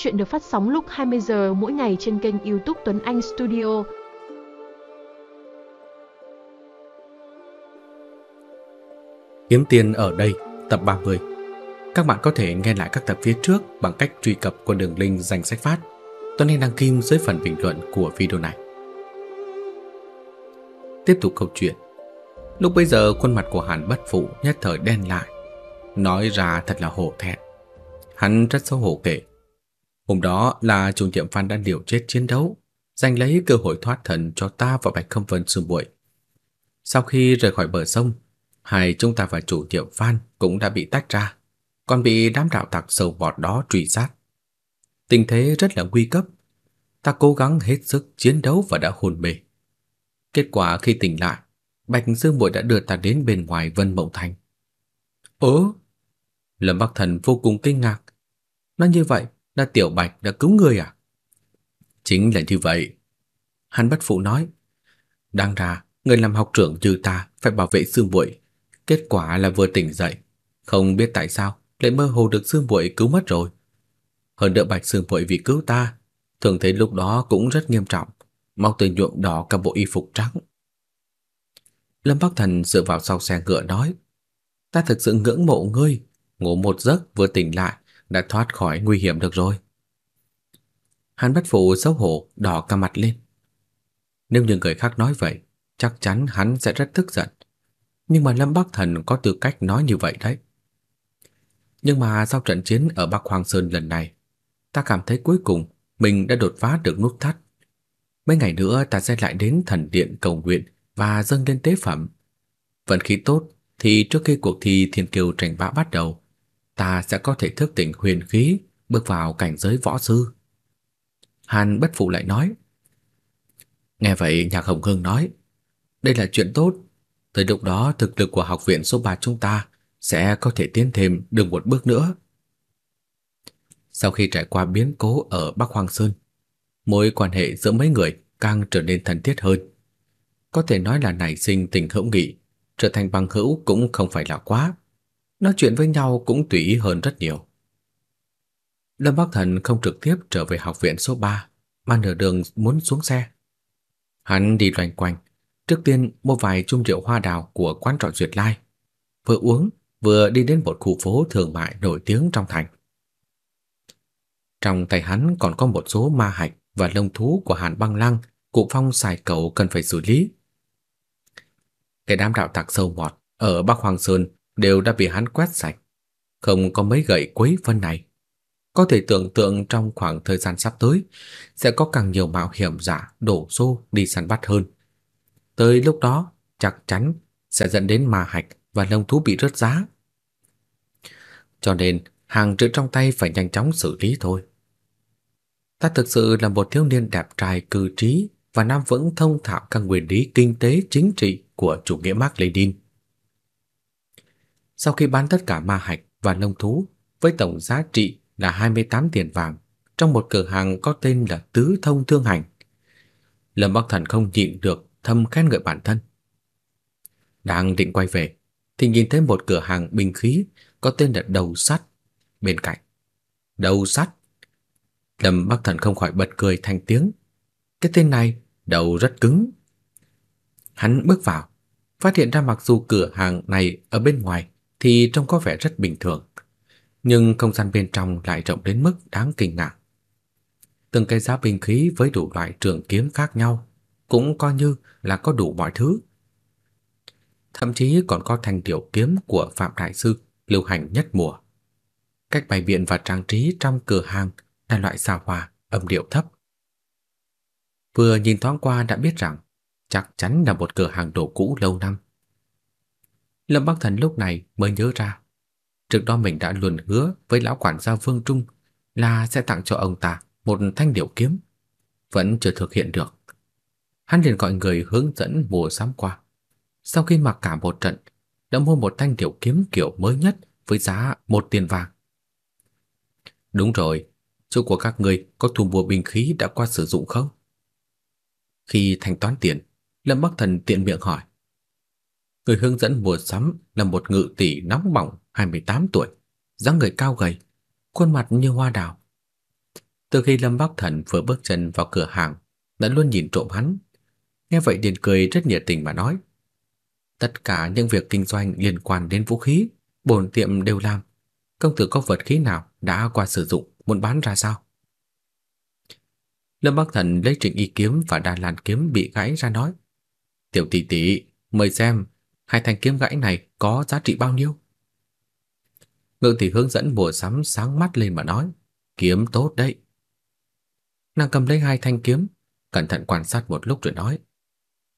Chuyện được phát sóng lúc 20 giờ mỗi ngày trên kênh YouTube Tuấn Anh Studio. Kiếm tiền ở đây, tập 30. Các bạn có thể nghe lại các tập phía trước bằng cách truy cập qua đường link danh sách phát. Tuấn Anh đăng kim dưới phần bình luận của video này. Tiếp tục câu chuyện. Lúc bây giờ khuôn mặt của Hàn Bất Phụ nhất thời đen lại, nói ra thật là hổ thẹn. Hắn rất xấu hổ kể. Hôm đó là chủ nhiệm Phan đã liều chết chiến đấu, giành lấy cơ hội thoát thần cho ta và Bạch Khâm Vân sương bụi. Sau khi rời khỏi bờ sông, hai chúng ta và chủ nhiệm Phan cũng đã bị tách ra, còn bị đám đạo tặc sâu bọt đó truy sát. Tình thế rất là nguy cấp. Ta cố gắng hết sức chiến đấu và đã hôn mê. Kết quả khi tỉnh lại, Bạch Dương Bội đã đưa ta đến bên ngoài Vân Mộng Thành. Ồ! Lâm Bắc Thần vô cùng kinh ngạc. Nói như vậy là Tiểu Bạch đã cứu người à? Chính là như vậy. Hắn bất phụ nói. Đang ra, người làm học trưởng như ta phải bảo vệ xương bụi. Kết quả là vừa tỉnh dậy. Không biết tại sao lại mơ hồ được xương bụi cứu mất rồi. Hơn nữa Bạch xương bụi vì cứu ta, thường thấy lúc đó cũng rất nghiêm trọng. Mau từ nhuộm đỏ cả bộ y phục trắng. Lâm Bắc Thần dựa vào sau xe ngựa nói, ta thực sự ngưỡng mộ ngươi, ngủ một giấc vừa tỉnh lại đã thoát khỏi nguy hiểm được rồi. Hàn bất phụ xấu hổ đỏ cả mặt lên. Nếu như người khác nói vậy, chắc chắn hắn sẽ rất tức giận. Nhưng mà Lâm Bắc Thần có tư cách nói như vậy đấy. Nhưng mà sau trận chiến ở Bắc Hoàng Sơn lần này, ta cảm thấy cuối cùng mình đã đột phá được nút thắt. Mấy ngày nữa ta sẽ lại đến thần điện cầu nguyện và dâng lên tế phẩm. Vận khí tốt thì trước khi cuộc thi thiên kiều tranh bá bắt đầu, ta sẽ có thể thức tỉnh huyền khí, bước vào cảnh giới võ sư. Hàn bất phụ lại nói. Nghe vậy Nhạc Hồng Hương nói, đây là chuyện tốt, tới lúc đó thực lực của học viện số 3 chúng ta sẽ có thể tiến thêm được một bước nữa. Sau khi trải qua biến cố ở Bắc Hoàng Sơn, mối quan hệ giữa mấy người càng trở nên thân thiết hơn có thể nói là nảy sinh tình hữu nghị, trở thành bằng hữu cũng không phải là quá. Nói chuyện với nhau cũng tùy ý hơn rất nhiều. Lâm Bắc Thần không trực tiếp trở về học viện số 3, mà nửa đường muốn xuống xe. Hắn đi loanh quanh, trước tiên mua vài chung rượu hoa đào của quán trọ Duyệt Lai, vừa uống vừa đi đến một khu phố thương mại nổi tiếng trong thành. Trong tay hắn còn có một số ma hạch và lông thú của Hàn Băng Lăng, Cụ Phong xài cầu cần phải xử lý. Cái đám đạo tặc sâu mọt ở Bắc Hoàng Sơn đều đã bị hắn quét sạch, không có mấy gậy quấy phân này. Có thể tưởng tượng trong khoảng thời gian sắp tới sẽ có càng nhiều mạo hiểm giả đổ xô đi săn bắt hơn. Tới lúc đó, chắc chắn sẽ dẫn đến ma hạch và lông thú bị rớt giá. Cho nên, hàng trữ trong tay phải nhanh chóng xử lý thôi. Ta thực sự là một thiếu niên đẹp trai cư trí và nam vững thông thạo các nguyên lý kinh tế chính trị của chủ nghĩa Mark Lenin. Sau khi bán tất cả ma hạch và nông thú với tổng giá trị là 28 tiền vàng trong một cửa hàng có tên là Tứ Thông Thương Hành, Lâm Bắc Thần không nhịn được thầm khen ngợi bản thân. Đang định quay về thì nhìn thấy một cửa hàng binh khí có tên là Đầu Sắt bên cạnh. Đầu Sắt. Lâm Bắc Thần không khỏi bật cười thành tiếng. Cái tên này đầu rất cứng. Hắn bước vào, phát hiện ra mặc dù cửa hàng này ở bên ngoài thì trông có vẻ rất bình thường, nhưng không gian bên trong lại rộng đến mức đáng kinh ngạc. Từng cây giá binh khí với đủ loại trường kiếm khác nhau, cũng coi như là có đủ mọi thứ. Thậm chí còn có thanh tiểu kiếm của Phạm Đại Sư lưu hành nhất mùa. Cách bày biện và trang trí trong cửa hàng là loại xa hoa, âm điệu thấp. Vừa nhìn thoáng qua đã biết rằng chắc chắn là một cửa hàng đồ cũ lâu năm. Lâm Bắc Thần lúc này mới nhớ ra, trước đó mình đã luôn hứa với lão quản gia Vương Trung là sẽ tặng cho ông ta một thanh điểu kiếm, vẫn chưa thực hiện được. Hắn liền gọi người hướng dẫn mua sắm qua. Sau khi mặc cả một trận, đã mua một thanh điểu kiếm kiểu mới nhất với giá một tiền vàng. Đúng rồi, chỗ của các người có thu mua binh khí đã qua sử dụng không? Khi thanh toán tiền, Lâm Bắc Thần tiện miệng hỏi. Người hướng dẫn mua sắm là một ngự tỷ nóng bỏng 28 tuổi, dáng người cao gầy, khuôn mặt như hoa đào. Từ khi Lâm Bắc Thần vừa bước chân vào cửa hàng, đã luôn nhìn trộm hắn. Nghe vậy liền cười rất nhiệt tình mà nói: "Tất cả những việc kinh doanh liên quan đến vũ khí, bổn tiệm đều làm. Công tử có vật khí nào đã qua sử dụng, muốn bán ra sao?" Lâm Bắc Thần lấy Trịnh Y kiếm và Đan Lan kiếm bị gãy ra nói: "Tiểu tỷ tỷ, mời xem, hai thanh kiếm gãy này có giá trị bao nhiêu?" Ngự tỷ hướng dẫn mùa sắm sáng mắt lên mà nói: "Kiếm tốt đấy." Nàng cầm lấy hai thanh kiếm, cẩn thận quan sát một lúc rồi nói: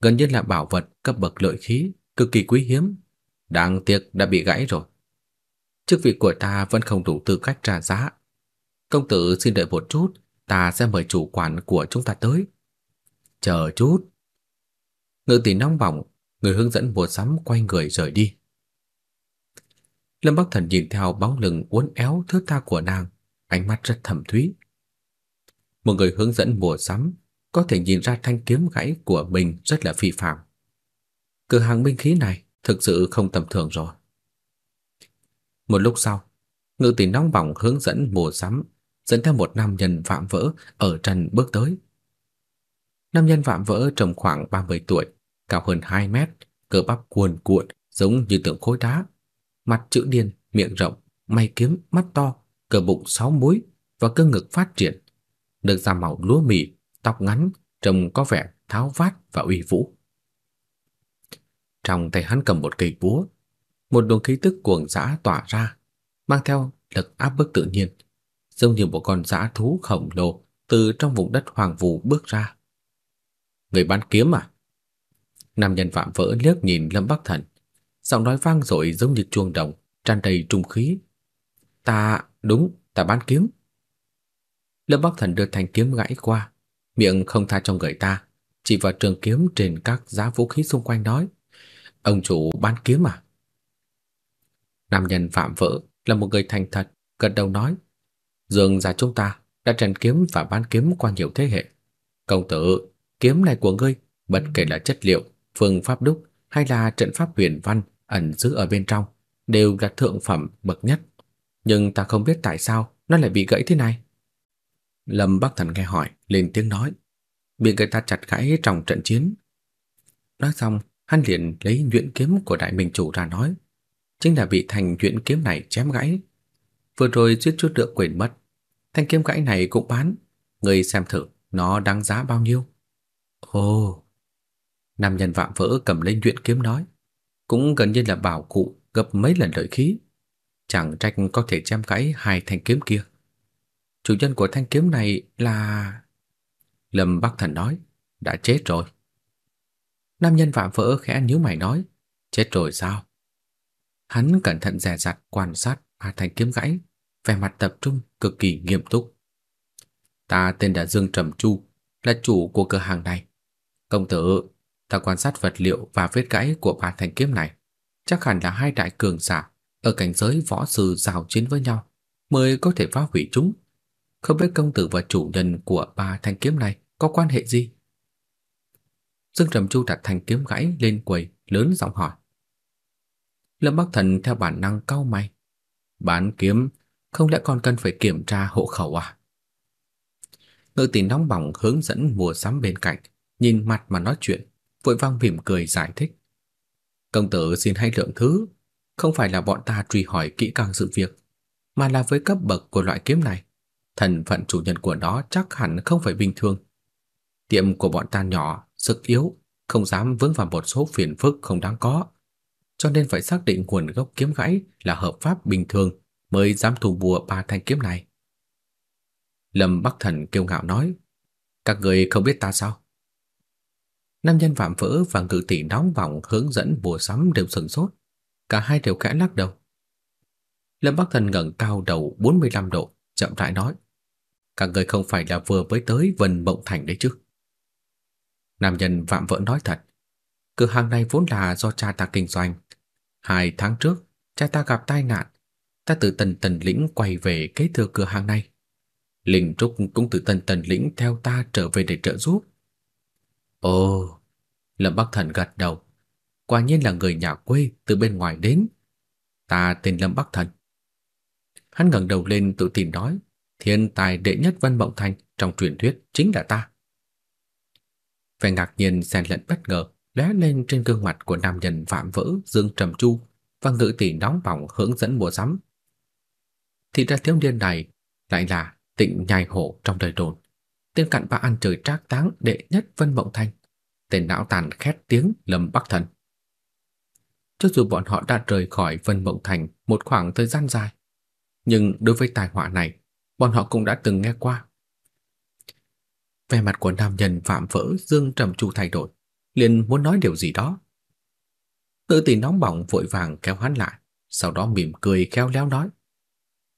"Gần như là bảo vật cấp bậc lợi khí, cực kỳ quý hiếm, đáng tiếc đã bị gãy rồi. Chức vị của ta vẫn không đủ tư cách trả giá. Công tử xin đợi một chút, ta sẽ mời chủ quản của chúng ta tới." "Chờ chút." Ngự tỷ nóng bỏng, người hướng dẫn mua sắm quay người rời đi. Lâm Bắc Thần nhìn theo bóng lưng uốn éo thướt tha của nàng, ánh mắt rất thầm thúy. Một người hướng dẫn mua sắm có thể nhìn ra thanh kiếm gãy của mình rất là phi phàm. Cửa hàng binh khí này thực sự không tầm thường rồi. Một lúc sau, ngự tỷ nóng bỏng hướng dẫn mua sắm, dẫn theo một nam nhân vạm vỡ ở trần bước tới. Nam nhân vạm vỡ trông khoảng 30 tuổi, cao hơn 2 mét, cơ bắp cuồn cuộn giống như tượng khối đá, mặt chữ điên, miệng rộng, mày kiếm, mắt to, cơ bụng sáu múi và cơ ngực phát triển, được da màu lúa mì, tóc ngắn, trông có vẻ tháo vát và uy vũ. Trong tay hắn cầm một cây búa, một luồng khí tức cuồng dã tỏa ra, mang theo lực áp bức tự nhiên, giống như một con dã thú khổng lồ từ trong vùng đất hoàng vu bước ra. Người bán kiếm à? Nam nhân phạm vỡ liếc nhìn Lâm Bắc Thần, giọng nói vang dội giống như chuông đồng, tràn đầy trung khí. "Ta, đúng, ta bán kiếm." Lâm Bắc Thần đưa thanh kiếm gãy qua, miệng không tha cho người ta, chỉ vào trường kiếm trên các giá vũ khí xung quanh nói: "Ông chủ bán kiếm à?" Nam nhân phạm vỡ là một người thành thật, gật đầu nói: "Dương gia chúng ta đã rèn kiếm và bán kiếm qua nhiều thế hệ. Công tử, kiếm này của ngươi, bất kể là chất liệu, phương pháp đúc hay là trận pháp huyền văn ẩn giữ ở bên trong đều là thượng phẩm bậc nhất, nhưng ta không biết tại sao nó lại bị gãy thế này." Lâm Bắc Thần nghe hỏi, lên tiếng nói, bị người ta chặt gãy trong trận chiến. Nói xong, hắn liền lấy nhuyễn kiếm của đại minh chủ ra nói, chính là bị thành nhuyễn kiếm này chém gãy. Vừa rồi suýt chút nữa quên mất, thanh kiếm gãy này cũng bán, người xem thử nó đáng giá bao nhiêu. Ồ. Nam nhân vạm vỡ cầm lấy nhuyễn kiếm nói, cũng gần như là bảo cụ gấp mấy lần lợi khí, chẳng trách có thể chém gãy hai thanh kiếm kia. Chủ nhân của thanh kiếm này là... Lâm Bắc Thần nói, đã chết rồi. Nam nhân vạm vỡ khẽ nhíu mày nói, chết rồi sao? Hắn cẩn thận dè dặt quan sát ba thanh kiếm gãy, vẻ mặt tập trung cực kỳ nghiêm túc. Ta tên là Dương Trầm Chu, là chủ của cửa hàng này. Công tử, ta quan sát vật liệu và vết gãy của ba thanh kiếm này, chắc hẳn là hai đại cường giả ở cảnh giới võ sư giao chiến với nhau mới có thể phá hủy chúng. Không biết công tử và chủ nhân của ba thanh kiếm này có quan hệ gì? Dương Trầm Chu đặt thanh kiếm gãy lên quầy, lớn giọng hỏi. Lâm Bắc Thần theo bản năng cau mày. Bán kiếm, không lẽ còn cần phải kiểm tra hộ khẩu à? Ngự tỷ nóng bỏng hướng dẫn mua sắm bên cạnh, nhìn mặt mà nói chuyện, vội vang mỉm cười giải thích. Công tử xin hãy lượng thứ, không phải là bọn ta truy hỏi kỹ càng sự việc, mà là với cấp bậc của loại kiếm này, thân phận chủ nhân của nó chắc hẳn không phải bình thường. Tiệm của bọn ta nhỏ, sức yếu, không dám vướng vào một số phiền phức không đáng có, cho nên phải xác định nguồn gốc kiếm gãy là hợp pháp bình thường mới dám thu mua ba thanh kiếm này. Lâm Bắc Thần kiêu ngạo nói, các người không biết ta sao? Nam nhân phạm vỡ và ngự tỷ nóng bỏng hướng dẫn bùa sắm đều sừng sốt, cả hai đều khẽ lắc đầu. Lâm Bắc Thần ngẩng cao đầu 45 độ, chậm rãi nói: "Các người không phải là vừa mới tới Vân Mộng Thành đấy chứ?" Nam nhân vạm vỡ nói thật, cửa hàng này vốn là do cha ta kinh doanh. Hai tháng trước, cha ta gặp tai nạn, ta từ Tần Tần lĩnh quay về kế thừa cửa hàng này. Linh Trúc cũng từ Tần Tần lĩnh theo ta trở về để trợ giúp. Ồ, Lâm Bắc Thần gật đầu, quả nhiên là người nhà quê từ bên ngoài đến. Ta tên Lâm Bắc Thần. Hắn ngẩng đầu lên tự tin nói, thiên tài đệ nhất Vân Mộng Thành trong truyền thuyết chính là ta. Vẻ ngạc nhiên xen lẫn bất ngờ lóe lên trên gương mặt của nam nhân vạm vỡ Dương Trầm Chu và ngữ tỷ nóng bỏng hướng dẫn mua sắm. Thì ra thiếu niên này lại là tịnh nhai hổ trong đời đồn, tên cặn bã ăn trời trác táng đệ nhất Vân Mộng Thành, tên não tàn khét tiếng Lâm Bắc Thần. Cho dù bọn họ đã rời khỏi Vân Mộng Thành một khoảng thời gian dài, nhưng đối với tai họa này, bọn họ cũng đã từng nghe qua. Vẻ mặt của nam nhân phạm vỡ Dương Trầm Chu thay đổi, liền muốn nói điều gì đó. Tự tỷ nóng bỏng vội vàng kéo hắn lại, sau đó mỉm cười khéo léo nói: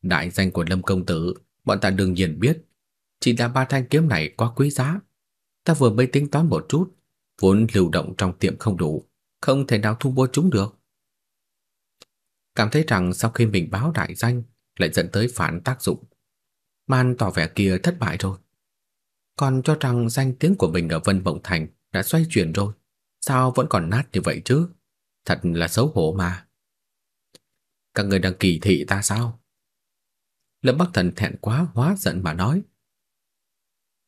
"Đại danh của Lâm công tử, bọn ta đương nhiên biết, chỉ là ba thanh kiếm này quá quý giá, ta vừa mới tính toán một chút, vốn lưu động trong tiệm không đủ, không thể nào thu mua chúng được." Cảm thấy rằng sau khi mình báo đại danh lại dẫn tới phản tác dụng, Man tỏ vẻ kia thất bại rồi. Còn cho rằng danh tiếng của mình ở Vân Mộng Thành đã xoay chuyển rồi, sao vẫn còn nát như vậy chứ? Thật là xấu hổ mà. Các người đang kỳ thị ta sao? Lâm Bắc Thần thẹn quá hóa giận mà nói.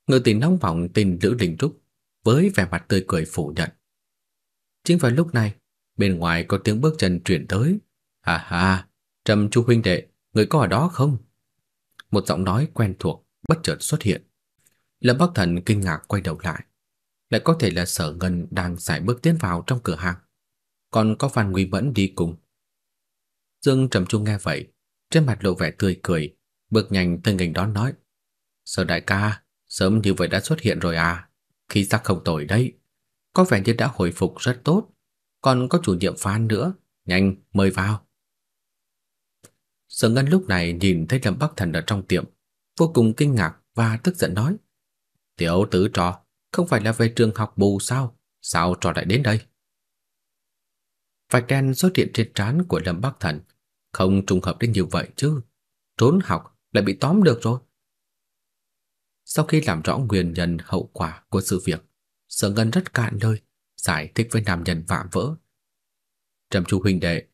Người tình nóng bỏng tình Lữ đình Trúc với vẻ mặt tươi cười phủ nhận. Chính vào lúc này, bên ngoài có tiếng bước chân truyền tới. À ha, Trầm Chu huynh đệ, người có ở đó không? Một giọng nói quen thuộc bất chợt xuất hiện. Lâm Bắc Thần kinh ngạc quay đầu lại. Lại có thể là Sở Ngân đang sải bước tiến vào trong cửa hàng. Còn có Phan Nguy Mẫn đi cùng. Dương Trầm chu nghe vậy, trên mặt lộ vẻ tươi cười, bước nhanh tới nghênh đón nói: "Sở đại ca, sớm như vậy đã xuất hiện rồi à? Khí sắc không tồi đấy, có vẻ như đã hồi phục rất tốt, còn có chủ nhiệm Phan nữa, nhanh mời vào." Sở Ngân lúc này nhìn thấy Lâm Bắc Thần ở trong tiệm, vô cùng kinh ngạc và tức giận nói: "Tiểu tử trò, không phải là về trường học bù sao? Sao trò lại đến đây?" Vạch đen xuất hiện trên trán của Lâm Bắc Thần, không trùng hợp đến như vậy chứ. Trốn học lại bị tóm được rồi. Sau khi làm rõ nguyên nhân hậu quả của sự việc, Sở Ngân rất cạn lời giải thích với nam nhân vạm vỡ. Trầm Chu huynh đệ,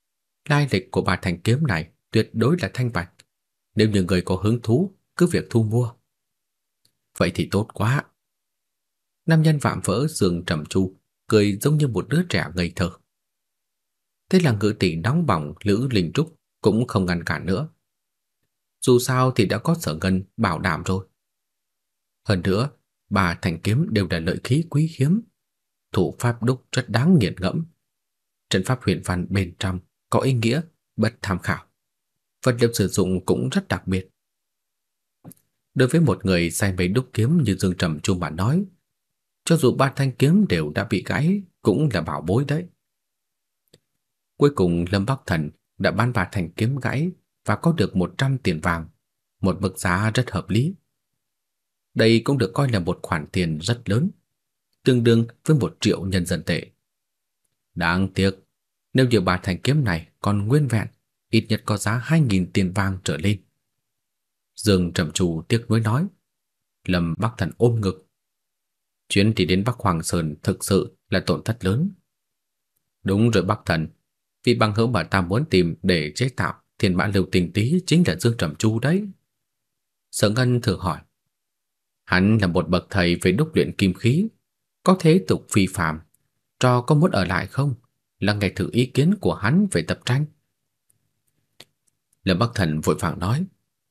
lai lịch của bà thanh kiếm này tuyệt đối là thanh bạch. Nếu như người có hứng thú, cứ việc thu mua. Vậy thì tốt quá. Nam nhân vạm vỡ giường trầm chu, cười giống như một đứa trẻ ngây thơ. Thế là ngữ tỷ nóng bỏng Lữ Linh Trúc cũng không ngăn cản nữa. Dù sao thì đã có sở ngân bảo đảm rồi. Hơn nữa, ba thanh kiếm đều là lợi khí quý hiếm, thủ pháp đúc rất đáng nghiền ngẫm. Trận pháp huyền văn bên trong có ý nghĩa bất tham khảo vật liệu sử dụng cũng rất đặc biệt. Đối với một người say mê đúc kiếm như Dương Trầm Chu mà nói, cho dù ba thanh kiếm đều đã bị gãy cũng là bảo bối đấy. Cuối cùng Lâm Bắc Thần đã bán ba thanh kiếm gãy và có được 100 tiền vàng, một mức giá rất hợp lý. Đây cũng được coi là một khoản tiền rất lớn, tương đương với một triệu nhân dân tệ. Đáng tiếc, nếu như ba thanh kiếm này còn nguyên vẹn ít nhất có giá 2.000 tiền vàng trở lên. Dương Trầm Trù tiếc nuối nói. Lâm Bắc Thần ôm ngực. Chuyến đi đến Bắc Hoàng Sơn thực sự là tổn thất lớn. Đúng rồi Bắc Thần, vị bằng hữu mà ta muốn tìm để chế tạo thiên mã lưu tình tí chính là Dương Trầm Chu đấy. Sở Ngân thử hỏi. Hắn là một bậc thầy về đúc luyện kim khí, có thế tục phi phàm. Trò có muốn ở lại không? Là nghe thử ý kiến của hắn về tập tranh. Lâm Bắc Thần vội vàng nói,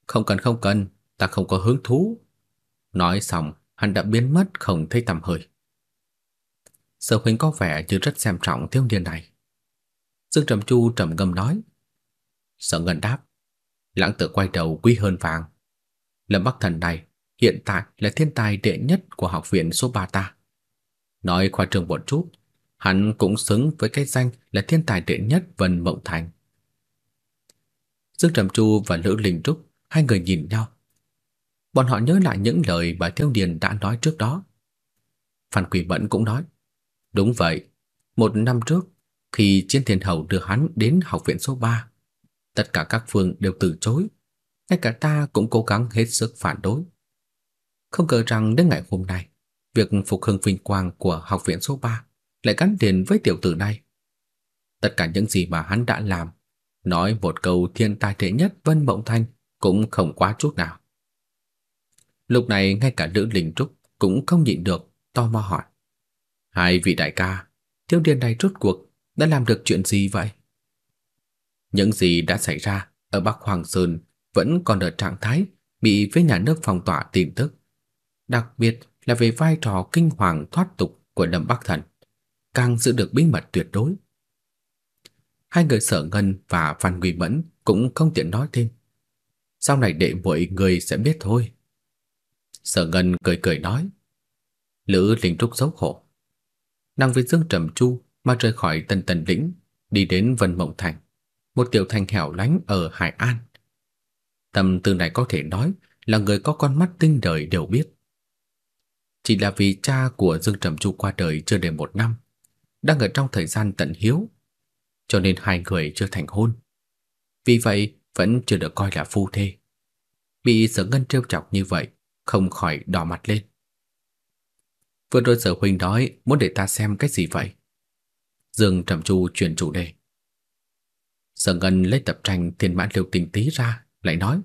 không cần không cần, ta không có hứng thú. Nói xong, hắn đã biến mất không thấy tăm hơi. Sở huynh có vẻ như rất xem trọng thiếu niên này. Dương Trầm Chu trầm ngâm nói. Sở Ngân đáp, lãng tử quay đầu quý hơn vàng. Lâm Bắc Thần này hiện tại là thiên tài đệ nhất của học viện số 3 ta. Nói khoa trường một chút, hắn cũng xứng với cái danh là thiên tài đệ nhất Vân Mộng Thành. Dương Trầm Chu và Lữ Linh Trúc hai người nhìn nhau. Bọn họ nhớ lại những lời bà Thiếu Điền đã nói trước đó. Phan Quỷ Mẫn cũng nói, đúng vậy, một năm trước khi Chiến Thiên Hầu đưa hắn đến học viện số 3, tất cả các phương đều từ chối, ngay cả ta cũng cố gắng hết sức phản đối. Không ngờ rằng đến ngày hôm nay, việc phục hưng vinh quang của học viện số 3 lại gắn liền với tiểu tử này. Tất cả những gì mà hắn đã làm Nói một câu thiên tài thế nhất Vân Mộng Thanh cũng không quá chút nào. Lúc này ngay cả Lữ Linh Trúc cũng không nhịn được, tò mò hỏi. Hai vị đại ca, thiếu điên này rốt cuộc đã làm được chuyện gì vậy? Những gì đã xảy ra ở Bắc Hoàng Sơn vẫn còn ở trạng thái bị phía nhà nước phong tỏa tin tức. Đặc biệt là về vai trò kinh hoàng thoát tục của Lâm Bắc Thần, càng giữ được bí mật tuyệt đối. Hai người Sở Ngân và Phan Nguy Mẫn cũng không tiện nói thêm. Sau này đệ muội người sẽ biết thôi. Sở Ngân cười cười nói. Lữ Linh Trúc xấu hổ. Nàng với Dương Trầm Chu mà rời khỏi Tân Tần Lĩnh, đi đến Vân Mộng Thành, một tiểu thành hẻo lánh ở Hải An. Tâm tư này có thể nói là người có con mắt tinh đời đều biết. Chỉ là vì cha của Dương Trầm Chu qua đời chưa đầy một năm, đang ở trong thời gian tận hiếu, cho nên hai người chưa thành hôn. Vì vậy vẫn chưa được coi là phu thê. Bị Sở Ngân trêu chọc như vậy, không khỏi đỏ mặt lên. Vừa rồi Sở huynh nói muốn để ta xem cái gì vậy? Dương Trầm Chu chuyển chủ đề. Sở Ngân lấy tập tranh Thiên Mã Liêu Tình Tí ra, lại nói: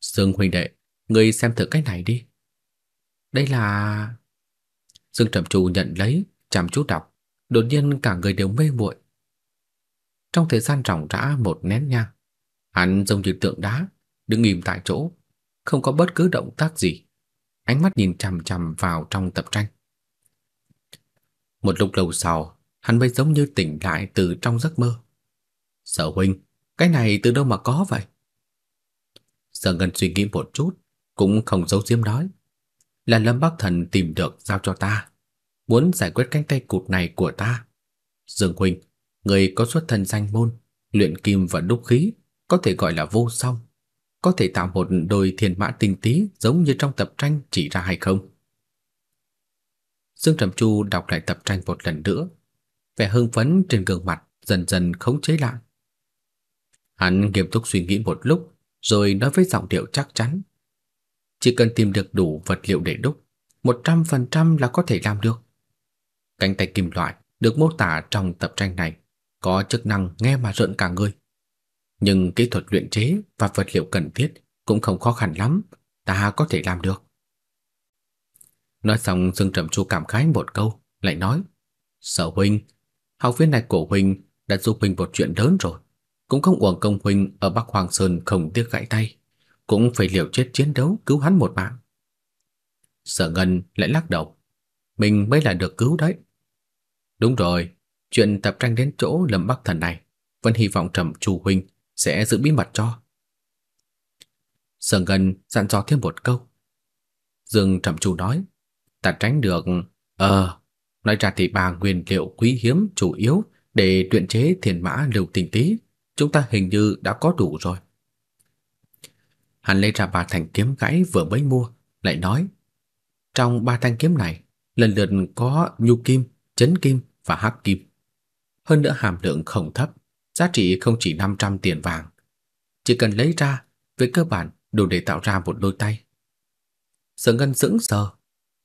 "Dương huynh đệ, ngươi xem thử cái này đi." Đây là Dương Trầm trù nhận lấy, chăm chú đọc, đột nhiên cả người đều mê muội. Trong thời gian ròng rã một nén nhang, hắn giống như tượng đá, đứng im tại chỗ, không có bất cứ động tác gì, ánh mắt nhìn chằm chằm vào trong tập tranh. Một lúc lâu sau, hắn mới giống như tỉnh lại từ trong giấc mơ. Sở huynh, cái này từ đâu mà có vậy? Sở Ngân suy nghĩ một chút, cũng không giấu giếm nói. Là Lâm Bắc Thần tìm được giao cho ta, muốn giải quyết cánh tay cụt này của ta. Dương huynh, người có xuất thân danh môn, luyện kim và đúc khí, có thể gọi là vô song, có thể tạo một đôi thiên mã tinh tí giống như trong tập tranh chỉ ra hay không? Dương Trầm Chu đọc lại tập tranh một lần nữa, vẻ hưng phấn trên gương mặt dần dần khống chế lại. Hắn nghiêm túc suy nghĩ một lúc, rồi nói với giọng điệu chắc chắn. Chỉ cần tìm được đủ vật liệu để đúc, 100% là có thể làm được. Cánh tay kim loại được mô tả trong tập tranh này có chức năng nghe mà rợn cả người. Nhưng kỹ thuật luyện chế và vật liệu cần thiết cũng không khó khăn lắm, ta có thể làm được. Nói xong Dương Trầm Chu cảm khái một câu, lại nói: "Sở huynh, học viên này của huynh đã giúp huynh một chuyện lớn rồi, cũng không uổng công huynh ở Bắc Hoàng Sơn không tiếc gãy tay, cũng phải liều chết chiến đấu cứu hắn một mạng." Sở Ngân lại lắc đầu, mình mới là được cứu đấy. Đúng rồi, chuyện tập tranh đến chỗ Lâm Bắc Thần này, vẫn hy vọng Trầm Chu huynh sẽ giữ bí mật cho. Sở Ngân dặn dò thêm một câu. Dương Trầm Chu nói, ta tránh được, ờ, nói ra thì ba nguyên liệu quý hiếm chủ yếu để luyện chế thiền mã lưu tình tí, chúng ta hình như đã có đủ rồi. Hắn lấy ra ba thanh kiếm gãy vừa mới mua, lại nói, trong ba thanh kiếm này, lần lượt có nhu kim, chấn kim và hắc kim. Hơn nữa hàm lượng không thấp, giá trị không chỉ 500 tiền vàng. Chỉ cần lấy ra, về cơ bản đủ để tạo ra một đôi tay. Sở Ngân sững sờ,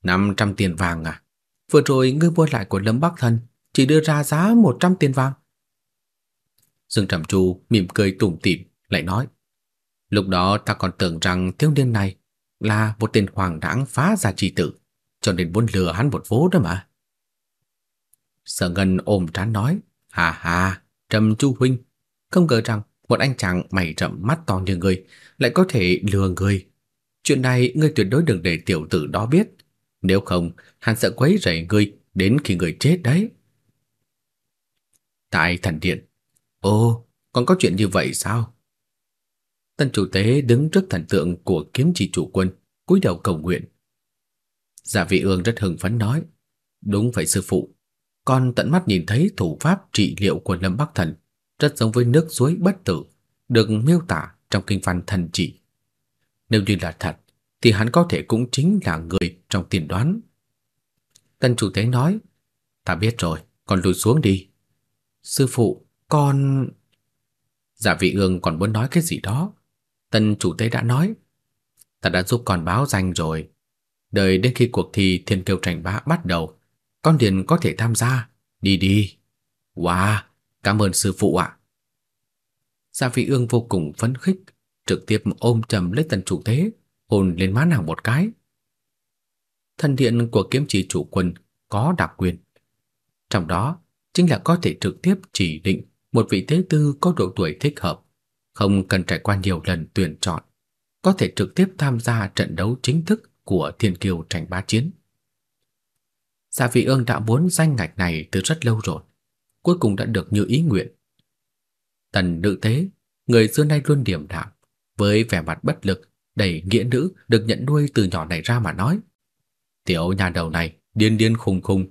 500 tiền vàng à? Vừa rồi ngươi mua lại của Lâm Bắc Thần chỉ đưa ra giá 100 tiền vàng. Dương Trầm Chu mỉm cười tủm tỉm lại nói: "Lúc đó ta còn tưởng rằng thiếu niên này là một tên hoàng đãng phá gia trì tử, cho nên muốn lừa hắn một vố đó mà." Sở Ngân ôm trán nói: "Hà hà, Trầm Chu huynh, không ngờ rằng một anh chàng mày rậm mắt to như người lại có thể lừa người. Chuyện này ngươi tuyệt đối đừng để tiểu tử đó biết, nếu không hắn sẽ quấy rầy ngươi đến khi ngươi chết đấy." Tại thần điện. ô, còn có chuyện như vậy sao? Tân chủ tế đứng trước thần tượng của kiếm chỉ chủ quân, cúi đầu cầu nguyện. giả vị ương rất hưng phấn nói, đúng vậy sư phụ, con tận mắt nhìn thấy thủ pháp trị liệu của Lâm Bắc Thần, rất giống với nước suối bất tử, được miêu tả trong kinh văn thần chỉ. Nếu như là thật, thì hắn có thể cũng chính là người trong tiền đoán. Tân chủ tế nói, ta biết rồi, con lùi xuống đi. Sư phụ, con... Giả vị ương còn muốn nói cái gì đó. Tân chủ tế đã nói, ta đã giúp con báo danh rồi. Đợi đến khi cuộc thi thiên kiêu tranh bá bắt đầu, con liền có thể tham gia. Đi đi. Wow, cảm ơn sư phụ ạ. Gia phi Ương vô cùng phấn khích, trực tiếp ôm chầm lấy tần chủ thế, hôn lên má nàng một cái. Thần điện của kiếm chỉ chủ quân có đặc quyền. Trong đó chính là có thể trực tiếp chỉ định một vị tế tư có độ tuổi thích hợp, không cần trải qua nhiều lần tuyển chọn, có thể trực tiếp tham gia trận đấu chính thức của Thiên Kiều tranh bá chiến. Gia vị ương đã muốn danh ngạch này từ rất lâu rồi, cuối cùng đã được như ý nguyện. Tần nữ tế, người xưa nay luôn điềm đạm, với vẻ mặt bất lực, đầy nghĩa nữ được nhận nuôi từ nhỏ này ra mà nói. Tiểu nhà đầu này điên điên khùng khùng,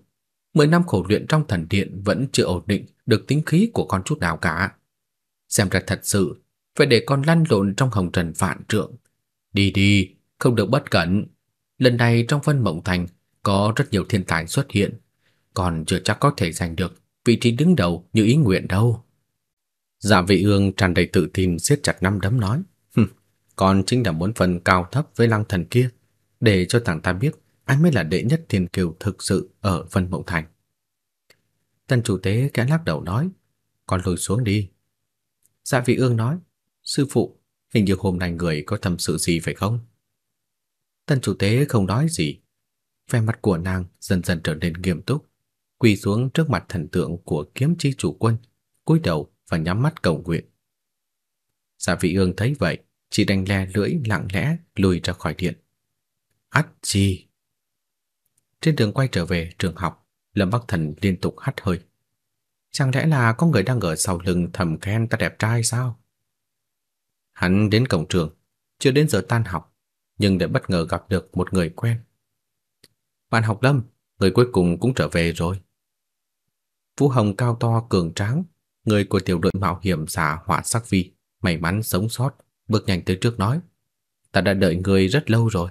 mười năm khổ luyện trong thần điện vẫn chưa ổn định được tính khí của con chút nào cả. Xem ra thật sự phải để con lăn lộn trong hồng trần vạn trượng. Đi đi, không được bất cẩn. Lần này trong Vân Mộng Thành có rất nhiều thiên tài xuất hiện, còn chưa chắc có thể giành được vị trí đứng đầu như ý nguyện đâu. Dạ vị ương tràn đầy tự tin siết chặt năm đấm nói, con chính là muốn phần cao thấp với lăng thần kia, để cho thằng ta biết ai mới là đệ nhất thiên kiều thực sự ở Vân Mộng Thành. Tân chủ tế kẽ lắc đầu nói, con lùi xuống đi. Dạ vị ương nói, sư phụ, hình như hôm nay người có thầm sự gì phải không? Tân chủ tế không nói gì. Vẻ mặt của nàng dần dần trở nên nghiêm túc, quỳ xuống trước mặt thần tượng của kiếm chi chủ quân, cúi đầu và nhắm mắt cầu nguyện. giả vị ương thấy vậy, chỉ đành le lưỡi lặng lẽ lùi ra khỏi điện. Hắt chi? Trên đường quay trở về trường học, Lâm Bắc Thần liên tục hắt hơi. Chẳng lẽ là có người đang ở sau lưng thầm khen ta đẹp trai sao? Hắn đến cổng trường, chưa đến giờ tan học, nhưng đã bất ngờ gặp được một người quen. Bạn học Lâm, người cuối cùng cũng trở về rồi. Vũ Hồng cao to cường tráng, người của tiểu đội mạo hiểm giả hỏa sắc vi, may mắn sống sót, bước nhanh tới trước nói. Ta đã đợi người rất lâu rồi.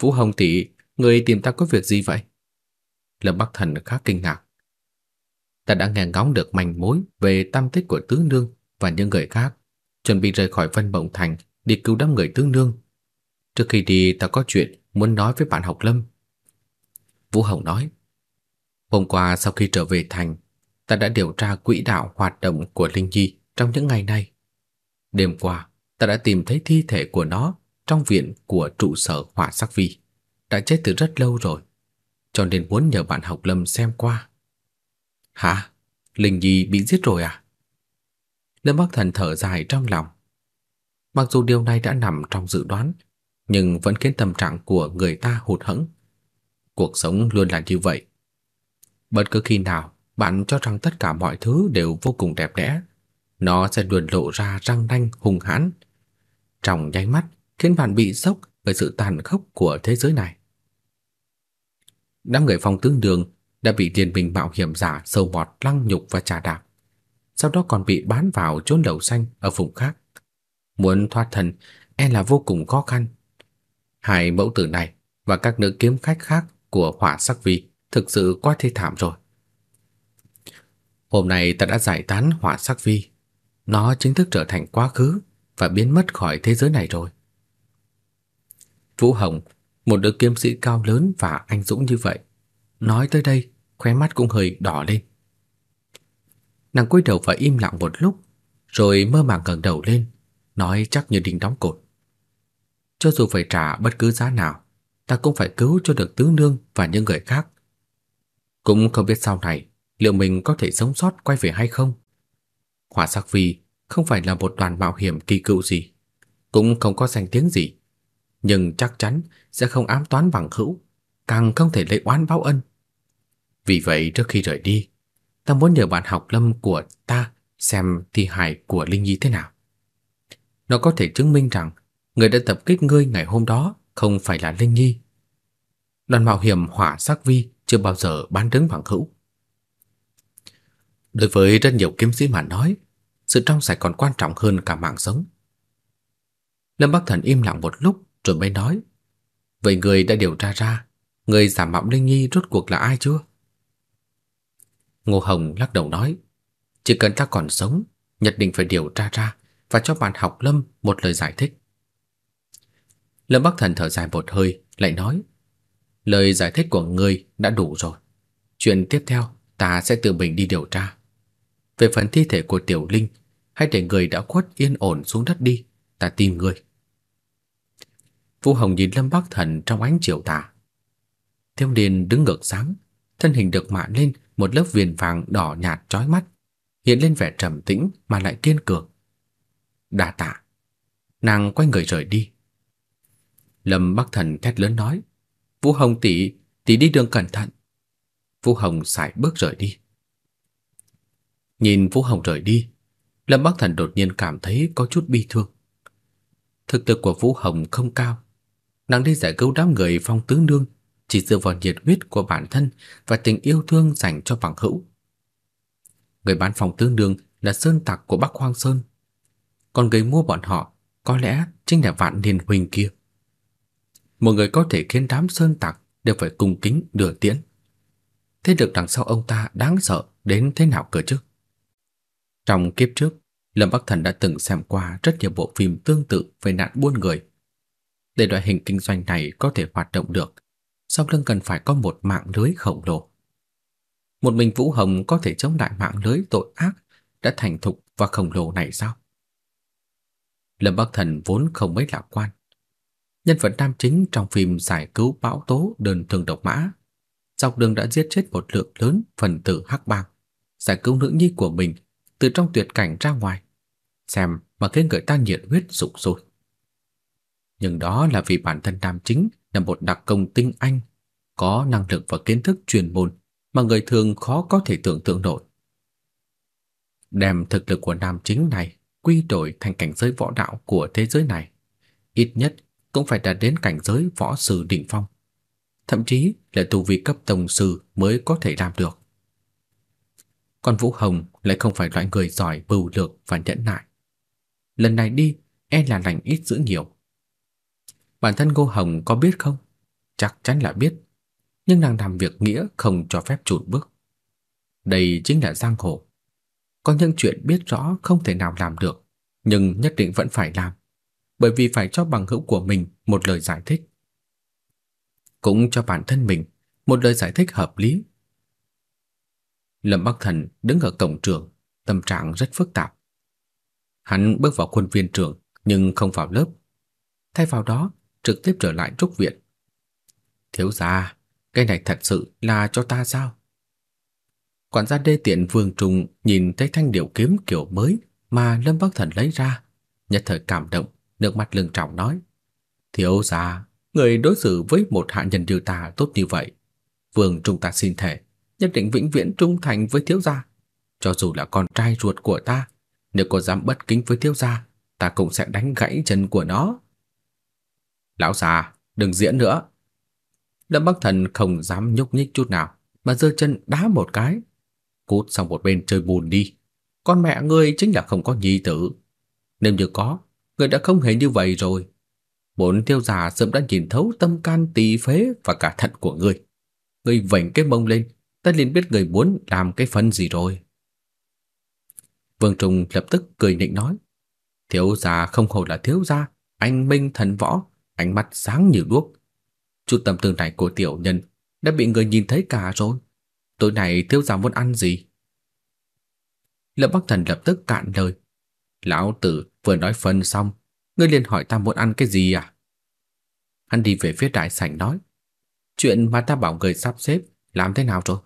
Vũ Hồng tỷ, người tìm ta có việc gì vậy? Lâm Bắc Thần khá kinh ngạc. Ta đã nghe ngóng được manh mối về tâm tích của tứ nương và những người khác, chuẩn bị rời khỏi Vân Mộng Thành đi cứu đám người tương nương. Trước khi đi ta có chuyện muốn nói với bạn học Lâm. Vũ Hồng nói, hôm qua sau khi trở về thành, ta đã điều tra quỹ đạo hoạt động của Linh Nhi trong những ngày này. Đêm qua, ta đã tìm thấy thi thể của nó trong viện của trụ sở Hỏa Sắc Vi, đã chết từ rất lâu rồi, cho nên muốn nhờ bạn học Lâm xem qua. Hả? Linh Nhi bị giết rồi à? Lâm Bắc Thần thở dài trong lòng. Mặc dù điều này đã nằm trong dự đoán, nhưng vẫn khiến tâm trạng của người ta hụt hẫng. Cuộc sống luôn là như vậy. Bất cứ khi nào bạn cho rằng tất cả mọi thứ đều vô cùng đẹp đẽ, nó sẽ luôn lộ ra răng nanh hung hãn. Trong nháy mắt khiến bạn bị sốc bởi sự tàn khốc của thế giới này. Đám người phong tướng đường đã bị liên minh mạo hiểm giả sâu mọt lăng nhục và trà đạp. Sau đó còn bị bán vào chốn lầu xanh ở vùng khác. Muốn thoát thân e là vô cùng khó khăn. Hai mẫu tử này và các nữ kiếm khách khác của hỏa sắc vi thực sự quá thê thảm rồi. Hôm nay ta đã giải tán hỏa sắc vi. Nó chính thức trở thành quá khứ và biến mất khỏi thế giới này rồi. Vũ Hồng, một nữ kiếm sĩ cao lớn và anh dũng như vậy, nói tới đây, khóe mắt cũng hơi đỏ lên. Nàng cúi đầu và im lặng một lúc, rồi mơ màng ngẩng đầu lên, nói chắc như đinh đóng cột. Cho dù phải trả bất cứ giá nào, ta cũng phải cứu cho được tứ nương và những người khác. Cũng không biết sau này liệu mình có thể sống sót quay về hay không. Hỏa Sắc Phi không phải là một đoàn mạo hiểm kỳ cựu gì, cũng không có danh tiếng gì, nhưng chắc chắn sẽ không ám toán bằng hữu, càng không thể lấy oán báo ân. Vì vậy trước khi rời đi, ta muốn nhờ bạn học lâm của ta xem thi hài của Linh Nhi thế nào. Nó có thể chứng minh rằng người đã tập kích ngươi ngày hôm đó không phải là Linh Nhi. Đoàn mạo hiểm hỏa sắc vi chưa bao giờ bán đứng bằng hữu. Đối với rất nhiều kiếm sĩ mà nói, sự trong sạch còn quan trọng hơn cả mạng sống. Lâm Bắc Thần im lặng một lúc rồi mới nói, vậy người đã điều tra ra, người giả mạo Linh Nhi rốt cuộc là ai chưa? Ngô Hồng lắc đầu nói, chỉ cần ta còn sống, nhất định phải điều tra ra và cho bạn học Lâm một lời giải thích. Lâm Bắc Thần thở dài một hơi, lại nói, lời giải thích của ngươi đã đủ rồi. Chuyện tiếp theo, ta sẽ tự mình đi điều tra. Về phần thi thể của Tiểu Linh, hãy để người đã khuất yên ổn xuống đất đi, ta tin ngươi. Vũ Hồng nhìn Lâm Bắc Thần trong ánh chiều tà. Thiếu niên đứng ngược sáng, thân hình được mạ lên một lớp viền vàng đỏ nhạt chói mắt, hiện lên vẻ trầm tĩnh mà lại kiên cường. Đa tạ. Nàng quay người rời đi. Lâm Bắc Thần thét lớn nói, Vũ Hồng tỷ, tỷ đi đường cẩn thận. Vũ Hồng sải bước rời đi. Nhìn Vũ Hồng rời đi, Lâm Bắc Thần đột nhiên cảm thấy có chút bi thương. Thực lực của Vũ Hồng không cao, nàng đi giải cứu đám người phong tứ nương chỉ dựa vào nhiệt huyết của bản thân và tình yêu thương dành cho bằng hữu. Người bán phòng tương đương là sơn tặc của Bắc Hoang Sơn, còn người mua bọn họ có lẽ chính là Vạn Niên huynh kia. Một người có thể khiến đám sơn tặc đều phải cung kính đưa tiễn. Thế lực đằng sau ông ta đáng sợ đến thế nào cơ chứ? Trong kiếp trước, Lâm Bắc Thần đã từng xem qua rất nhiều bộ phim tương tự về nạn buôn người. Để loại hình kinh doanh này có thể hoạt động được, sau lưng cần phải có một mạng lưới khổng lồ. Một mình Vũ Hồng có thể chống lại mạng lưới tội ác đã thành thục và khổng lồ này sao? Lâm Bắc Thần vốn không mấy lạc quan. Nhân vật nam chính trong phim giải cứu bão tố đơn thường độc mã, dọc đường đã giết chết một lượng lớn phần tử hắc bang, giải cứu nữ nhi của mình từ trong tuyệt cảnh ra ngoài, xem mà khiến người ta nhiệt huyết sục sôi. Nhưng đó là vì bản thân nam chính là một đặc công tinh anh, có năng lực và kiến thức chuyên môn mà người thường khó có thể tưởng tượng nổi. Đem thực lực của nam chính này quy đổi thành cảnh giới võ đạo của thế giới này, ít nhất cũng phải đạt đến cảnh giới võ sư đỉnh phong, thậm chí là tu vi cấp tông sư mới có thể làm được. Còn Vũ Hồng lại không phải loại người giỏi bưu lược và nhẫn nại. Lần này đi, e là lành ít dữ nhiều. Bản thân Ngô Hồng có biết không? Chắc chắn là biết, nhưng nàng làm việc nghĩa không cho phép chùn bước. Đây chính là giang hồ. Có những chuyện biết rõ không thể nào làm được, nhưng nhất định vẫn phải làm, bởi vì phải cho bằng hữu của mình một lời giải thích. Cũng cho bản thân mình một lời giải thích hợp lý. Lâm Bắc Thần đứng ở cổng trường, tâm trạng rất phức tạp. Hắn bước vào khuôn viên trường nhưng không vào lớp. Thay vào đó trực tiếp trở lại trúc viện. Thiếu gia, cái này thật sự là cho ta sao? Quản gia đê tiện Vương trùng nhìn thấy thanh điệu kiếm kiểu mới mà Lâm Bắc Thần lấy ra, nhất thời cảm động, nước mắt lưng tròng nói: "Thiếu gia, người đối xử với một hạ nhân như ta tốt như vậy, Vương trùng ta xin thề, nhất định vĩnh viễn trung thành với thiếu gia, cho dù là con trai ruột của ta, nếu có dám bất kính với thiếu gia, ta cũng sẽ đánh gãy chân của nó." Lão già, đừng diễn nữa. Lâm Bắc Thần không dám nhúc nhích chút nào, mà giơ chân đá một cái. Cút sang một bên chơi bùn đi. Con mẹ ngươi chính là không có nhi tử. Nếu như có, người đã không hề như vậy rồi. Bốn tiêu giả sớm đã nhìn thấu tâm can tỳ phế và cả thận của ngươi. Ngươi vểnh cái mông lên, ta liền biết người muốn làm cái phần gì rồi. Vương Trung lập tức cười nịnh nói, thiếu gia không hổ là thiếu gia, anh minh thần võ, ánh mắt sáng như đuốc. Chút tâm tư này của tiểu nhân đã bị người nhìn thấy cả rồi. Tối nay thiếu gia muốn ăn gì? Lâm Bắc Thần lập tức cạn lời. Lão tử vừa nói phần xong, ngươi liền hỏi ta muốn ăn cái gì à? Hắn đi về phía đại sảnh nói, chuyện mà ta bảo người sắp xếp làm thế nào rồi?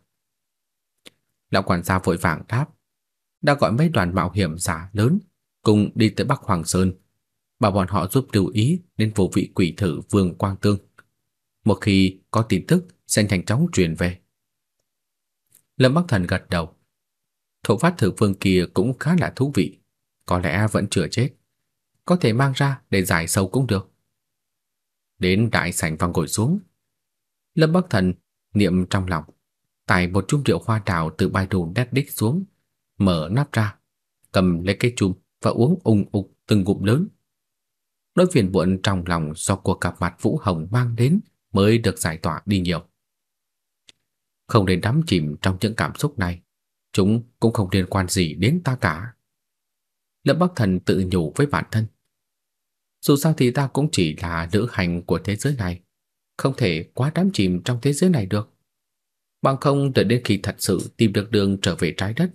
Lão quản gia vội vàng đáp, đã gọi mấy đoàn mạo hiểm giả lớn cùng đi tới Bắc Hoàng Sơn bảo bọn họ giúp lưu ý đến vụ vị quỷ thử Vương Quang Tương. Một khi có tin tức sẽ nhanh chóng truyền về. Lâm Bắc Thần gật đầu. Thổ phát thử vương kia cũng khá là thú vị, có lẽ vẫn chưa chết, có thể mang ra để giải sâu cũng được. Đến đại sảnh vang ngồi xuống. Lâm Bắc Thần niệm trong lòng, tải một chung rượu hoa đào từ bài đồ đét đích xuống, mở nắp ra, cầm lấy cái chum và uống ung ục từng ngụm lớn. Nỗi phiền muộn trong lòng do cuộc gặp mặt Vũ Hồng mang đến mới được giải tỏa đi nhiều. Không nên đắm chìm trong những cảm xúc này, chúng cũng không liên quan gì đến ta cả. Lâm Bắc Thần tự nhủ với bản thân. Dù sao thì ta cũng chỉ là nữ hành của thế giới này, không thể quá đắm chìm trong thế giới này được. Bằng không đợi đến khi thật sự tìm được đường trở về trái đất,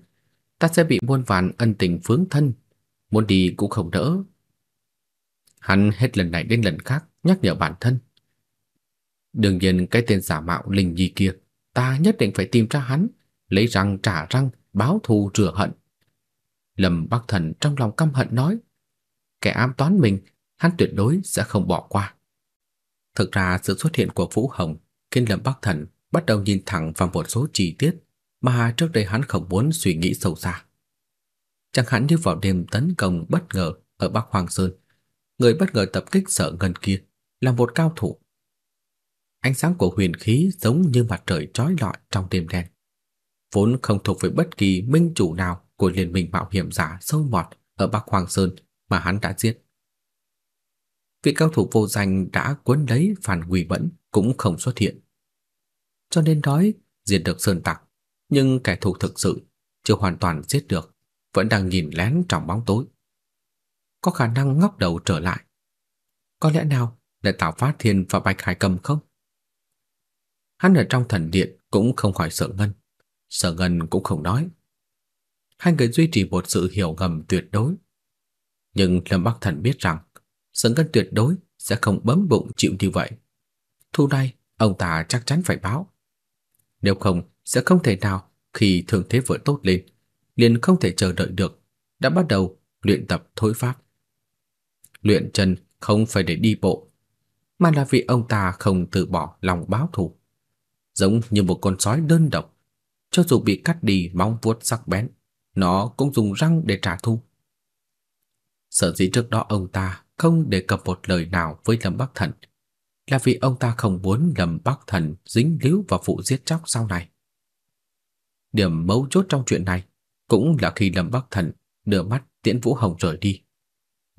ta sẽ bị muôn vàn ân tình phướng thân, muốn đi cũng không đỡ, Hắn hết lần này đến lần khác nhắc nhở bản thân. Đương nhiên cái tên giả mạo Linh Nhi kia, ta nhất định phải tìm ra hắn, lấy răng trả răng, báo thù rửa hận. Lâm Bắc Thần trong lòng căm hận nói, kẻ ám toán mình, hắn tuyệt đối sẽ không bỏ qua. Thực ra sự xuất hiện của Vũ Hồng khiến Lâm Bắc Thần bắt đầu nhìn thẳng vào một số chi tiết mà trước đây hắn không muốn suy nghĩ sâu xa. Chẳng hạn như vào đêm tấn công bất ngờ ở Bắc Hoàng Sơn, người bất ngờ tập kích sợ gần kia là một cao thủ. Ánh sáng của huyền khí giống như mặt trời chói lọi trong đêm đen, vốn không thuộc về bất kỳ minh chủ nào của liên minh mạo hiểm giả sâu mọt ở Bắc Hoàng Sơn mà hắn đã giết. Vị cao thủ vô danh đã cuốn lấy phản quỷ Vẫn cũng không xuất hiện. Cho nên nói diệt được sơn tặc, nhưng kẻ thù thực sự chưa hoàn toàn giết được, vẫn đang nhìn lén trong bóng tối. Có khả năng ngóc đầu trở lại. Có lẽ nào để tạo Phát Thiên và Bạch Hải Cầm không? Hắn ở trong thần điện cũng không khỏi sợ ngân, sợ ngân cũng không nói. Hai người duy trì một sự hiểu ngầm tuyệt đối. Nhưng Lâm Bắc Thần biết rằng sợ ngân tuyệt đối sẽ không bấm bụng chịu như vậy. Thu này, ông ta chắc chắn phải báo. Nếu không, sẽ không thể nào khi thường thế vừa tốt lên, liền không thể chờ đợi được, đã bắt đầu luyện tập thối pháp. Luyện chân không phải để đi bộ, mà là vì ông ta không từ bỏ lòng báo thù. Giống như một con sói đơn độc, cho dù bị cắt đi móng vuốt sắc bén, nó cũng dùng răng để trả thù. Sở dĩ trước đó ông ta không đề cập một lời nào với Lâm Bắc Thần, là vì ông ta không muốn Lâm Bắc Thần dính líu vào vụ giết chóc sau này. Điểm mấu chốt trong chuyện này cũng là khi Lâm Bắc Thần đưa mắt tiễn Vũ Hồng rời đi.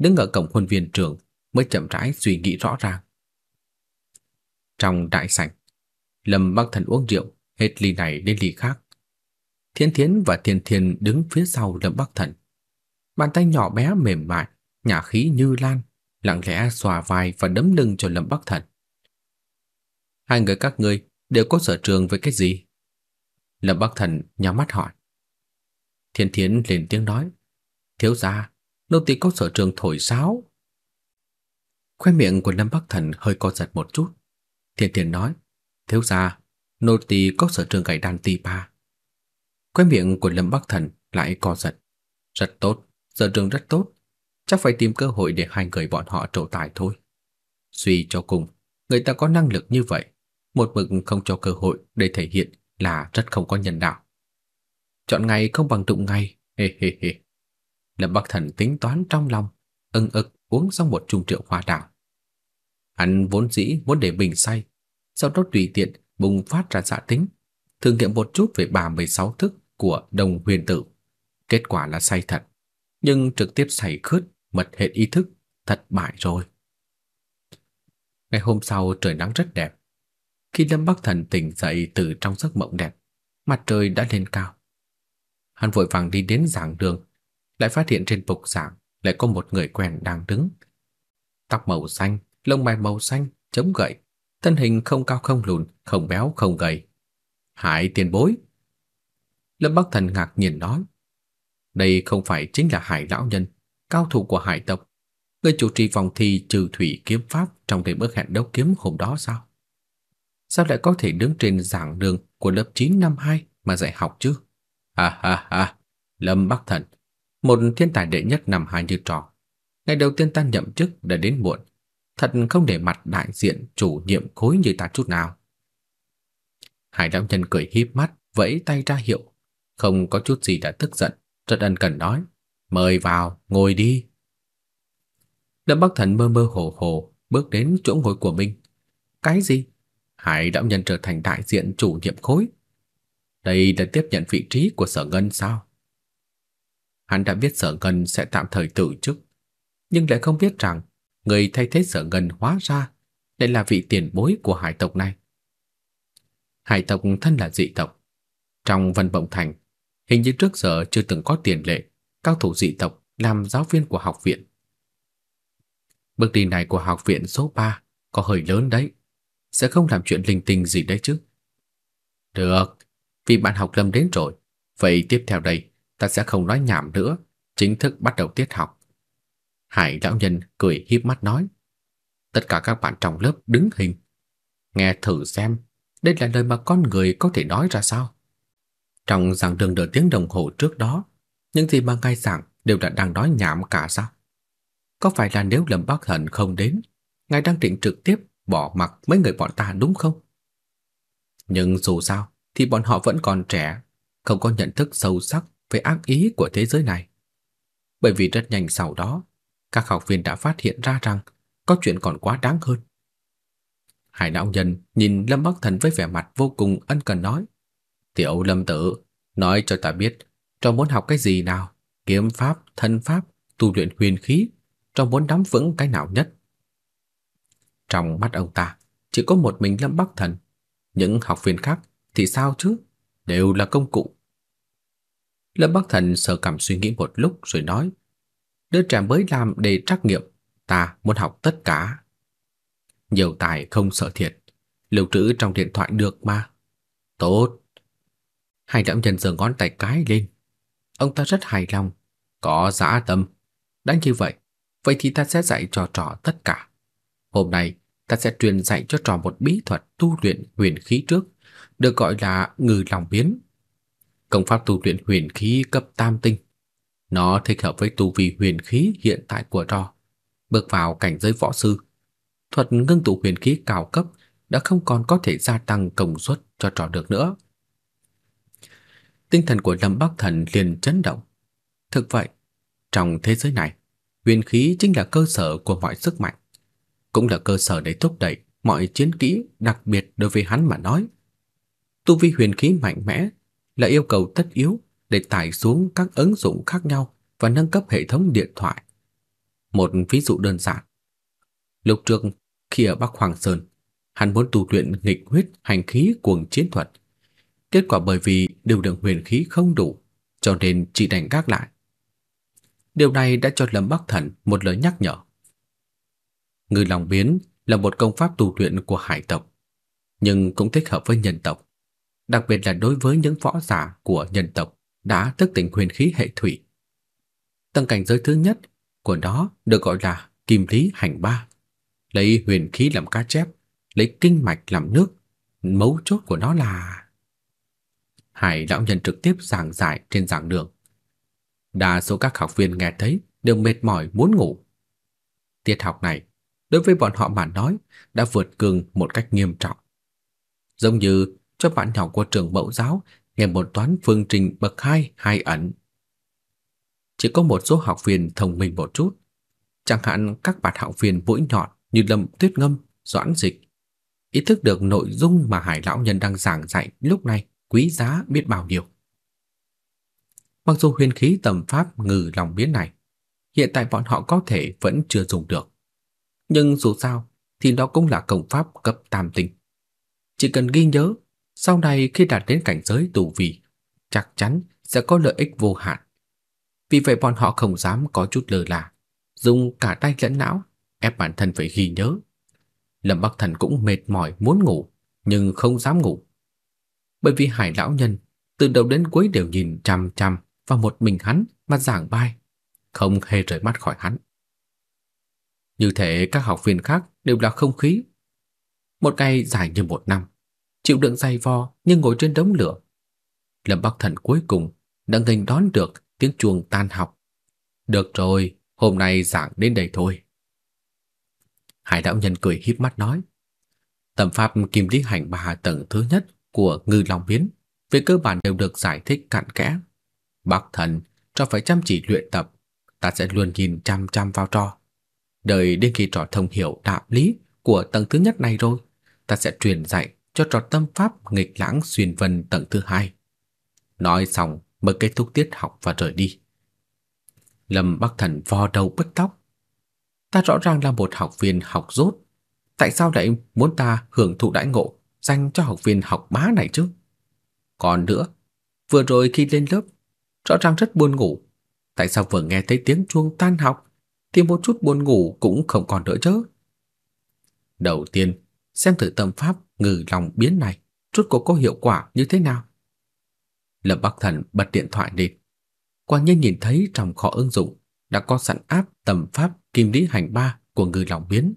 Đứng ở cổng khuôn viên trường mới chậm rãi suy nghĩ rõ ràng. Trong đại sảnh, Lâm Bắc Thần uống rượu, hết ly này đến ly khác. Thiên Thiến và Thiên Thiên đứng phía sau Lâm Bắc Thần. Bàn tay nhỏ bé mềm mại, nhả khí như lan, lặng lẽ xòa vai và đấm lưng cho Lâm Bắc Thần. Hai người các ngươi đều có sở trường với cái gì? Lâm Bắc Thần nhắm mắt hỏi. Thiên Thiến lên tiếng nói, thiếu gia, nô tỳ có sở trường thổi sáo. Khoe miệng của Lâm Bắc Thần hơi co giật một chút. Thiên Thiên nói, thiếu gia, nô tỳ có sở trường gảy đàn tỳ ba. Khoe miệng của Lâm Bắc Thần lại co giật. Rất tốt, sở trường rất tốt. Chắc phải tìm cơ hội để hai người bọn họ trổ tài thôi. Suy cho cùng, người ta có năng lực như vậy, một mực không cho cơ hội để thể hiện là rất không có nhân đạo. Chọn ngày không bằng đụng ngày, hê hê hê. Lâm Bắc Thần tính toán trong lòng, ưng ực uống xong một chung rượu hoa đào. Hắn vốn dĩ muốn để bình say, sau đó tùy tiện bùng phát ra dạ tính, thử nghiệm một chút về 36 thức của đồng huyền tử. Kết quả là say thật, nhưng trực tiếp say khướt, mật hệ ý thức, thất bại rồi. Ngày hôm sau trời nắng rất đẹp. Khi Lâm Bắc Thần tỉnh dậy từ trong giấc mộng đẹp, mặt trời đã lên cao. Hắn vội vàng đi đến giảng đường, lại phát hiện trên bục giảng lại có một người quen đang đứng. Tóc màu xanh, lông mày màu xanh, chống gậy, thân hình không cao không lùn, không béo không gầy. Hải tiền bối. Lâm Bắc Thần ngạc nhiên nói. Đây không phải chính là Hải lão nhân, cao thủ của Hải tộc, người chủ trì vòng thi trừ thủy kiếm pháp trong đêm ước hẹn đấu kiếm hôm đó sao? Sao lại có thể đứng trên giảng đường của lớp 9 năm 2 mà dạy học chứ? Ha ha ha, Lâm Bắc Thần, một thiên tài đệ nhất năm hai như trò. Ngày đầu tiên ta nhậm chức đã đến muộn, thật không để mặt đại diện chủ nhiệm khối như ta chút nào. Hải lão nhân cười híp mắt, vẫy tay ra hiệu, không có chút gì đã tức giận, rất ân cần nói, mời vào, ngồi đi. Lâm Bắc Thần mơ mơ hồ hồ bước đến chỗ ngồi của mình. Cái gì? Hải đạo nhân trở thành đại diện chủ nhiệm khối. Đây là tiếp nhận vị trí của Sở Ngân sao? Hắn đã biết Sở Ngân sẽ tạm thời từ chức, nhưng lại không biết rằng người thay thế Sở Ngân hóa ra lại là vị tiền bối của hải tộc này. Hải tộc thân là dị tộc. Trong Vân Bộng Thành, hình như trước giờ chưa từng có tiền lệ cao thủ dị tộc làm giáo viên của học viện. Bước đi này của học viện số 3 có hơi lớn đấy, sẽ không làm chuyện linh tinh gì đấy chứ. Được, vì bạn học lâm đến rồi, vậy tiếp theo đây ta sẽ không nói nhảm nữa, chính thức bắt đầu tiết học. Hải lão nhân cười híp mắt nói. Tất cả các bạn trong lớp đứng hình. Nghe thử xem, đây là lời mà con người có thể nói ra sao? Trong giảng đường nửa tiếng đồng hồ trước đó, những gì mà ngài giảng đều đã đang nói nhảm cả sao? Có phải là nếu Lâm Bắc Thần không đến, ngài đang định trực tiếp bỏ mặc mấy người bọn ta đúng không? Nhưng dù sao thì bọn họ vẫn còn trẻ, không có nhận thức sâu sắc về ác ý của thế giới này. Bởi vì rất nhanh sau đó, các học viên đã phát hiện ra rằng có chuyện còn quá đáng hơn. Hải đạo nhân nhìn Lâm Bắc Thần với vẻ mặt vô cùng ân cần nói: "Tiểu Lâm tử, nói cho ta biết, trò muốn học cái gì nào? Kiếm pháp, thân pháp, tu luyện huyền khí, trò muốn nắm vững cái nào nhất?" Trong mắt ông ta, chỉ có một mình Lâm Bắc Thần, những học viên khác thì sao chứ? Đều là công cụ. Lâm Bắc Thần sờ cảm suy nghĩ một lúc rồi nói, đứa trẻ mới làm để trắc nghiệm, ta muốn học tất cả. Nhiều tài không sợ thiệt, lưu trữ trong điện thoại được mà. Tốt. Hai đạo nhân giơ ngón tay cái lên. Ông ta rất hài lòng, có dã tâm. Đã như vậy, vậy thì ta sẽ dạy cho trò tất cả. Hôm nay, ta sẽ truyền dạy cho trò một bí thuật tu luyện huyền khí trước, được gọi là ngư lòng biến. Công pháp tu luyện huyền khí cấp tam tinh. Nó thích hợp với tu vi huyền khí hiện tại của trò. Bước vào cảnh giới võ sư, thuật ngưng tụ huyền khí cao cấp đã không còn có thể gia tăng công suất cho trò được nữa. Tinh thần của Lâm Bắc Thần liền chấn động. Thực vậy, trong thế giới này, huyền khí chính là cơ sở của mọi sức mạnh, cũng là cơ sở để thúc đẩy mọi chiến kỹ, đặc biệt đối với hắn mà nói. Tu vi huyền khí mạnh mẽ là yêu cầu tất yếu để tải xuống các ứng dụng khác nhau và nâng cấp hệ thống điện thoại. Một ví dụ đơn giản. Lúc trước khi ở Bắc Hoàng Sơn, hắn muốn tu luyện nghịch huyết hành khí cuồng chiến thuật. Kết quả bởi vì điều lượng huyền khí không đủ, cho nên chỉ đành gác lại. Điều này đã cho Lâm Bắc Thần một lời nhắc nhở. Ngư lòng Biến là một công pháp tu luyện của hải tộc, nhưng cũng thích hợp với nhân tộc, đặc biệt là đối với những võ giả của nhân tộc đã thức tỉnh huyền khí hệ thủy. Tầng cảnh giới thứ nhất của nó được gọi là Kim Lý Hành Ba, lấy huyền khí làm cá chép, lấy kinh mạch làm nước, mấu chốt của nó là Hải lão nhân trực tiếp giảng giải trên giảng đường. Đa số các học viên nghe thấy đều mệt mỏi muốn ngủ. Tiết học này đối với bọn họ mà nói đã vượt cường một cách nghiêm trọng. Giống như cho bạn nhỏ của trường mẫu giáo nghe một toán phương trình bậc 2 hai ẩn. Chỉ có một số học viên thông minh một chút, chẳng hạn các bạn học viên mũi nhọn như Lâm Tuyết Ngâm, Doãn Dịch, ý thức được nội dung mà Hải lão nhân đang giảng dạy lúc này quý giá biết bao nhiêu. Mặc dù huyền khí tầm pháp ngừ lòng biến này, hiện tại bọn họ có thể vẫn chưa dùng được. Nhưng dù sao thì nó cũng là công pháp cấp tam tinh. Chỉ cần ghi nhớ, sau này khi đạt đến cảnh giới tù vị, chắc chắn sẽ có lợi ích vô hạn. Vì vậy bọn họ không dám có chút lơ là, dùng cả tay lẫn não ép bản thân phải ghi nhớ. Lâm Bắc Thần cũng mệt mỏi muốn ngủ, nhưng không dám ngủ. Bởi vì Hải lão nhân từ đầu đến cuối đều nhìn chằm chằm vào một mình hắn mà giảng bài, không hề rời mắt khỏi hắn. Như thế các học viên khác đều là không khí. Một ngày dài như một năm, chịu đựng dày vò nhưng ngồi trên đống lửa. Lâm Bắc Thần cuối cùng đã nghênh đón được tiếng chuông tan học. Được rồi, hôm nay giảng đến đây thôi. Hải đạo nhân cười híp mắt nói. Tầm pháp kim lý hành ba tầng thứ nhất của ngư long biến về cơ bản đều được giải thích cặn kẽ. Bác thần cho phải chăm chỉ luyện tập, ta sẽ luôn nhìn chăm chăm vào trò. Đợi đến khi trò thông hiểu đạo lý của tầng thứ nhất này rồi, ta sẽ truyền dạy cho trò tâm pháp nghịch lãng xuyên vân tầng thứ hai. Nói xong mới kết thúc tiết học và rời đi. Lâm Bắc Thần vò đầu bứt tóc. Ta rõ ràng là một học viên học rốt, tại sao lại muốn ta hưởng thụ đãi ngộ dành cho học viên học bá này chứ? Còn nữa, vừa rồi khi lên lớp, rõ ràng rất buồn ngủ, tại sao vừa nghe thấy tiếng chuông tan học thì một chút buồn ngủ cũng không còn nữa chứ? Đầu tiên, xem thử tâm pháp ngừ lòng biến này rốt cuộc có hiệu quả như thế nào. Lâm Bắc Thần bật điện thoại lên. Quả nhiên nhìn thấy trong kho ứng dụng đã có sẵn áp tầm pháp kim lý hành ba của ngư lòng biến.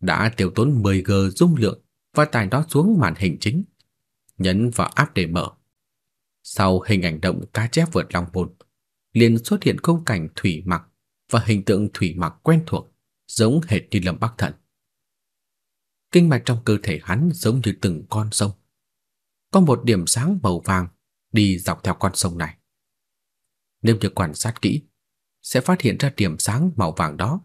đã tiêu tốn 10G dung lượng và tải nó xuống màn hình chính, nhấn vào áp để mở. Sau hình ảnh động cá chép vượt lòng môn, liền xuất hiện khung cảnh thủy mặc và hình tượng thủy mặc quen thuộc, giống hệt như Lâm Bắc Thần. Kinh mạch trong cơ thể hắn giống như từng con sông. Có một điểm sáng màu vàng đi dọc theo con sông này. Nếu như quan sát kỹ, sẽ phát hiện ra điểm sáng màu vàng đó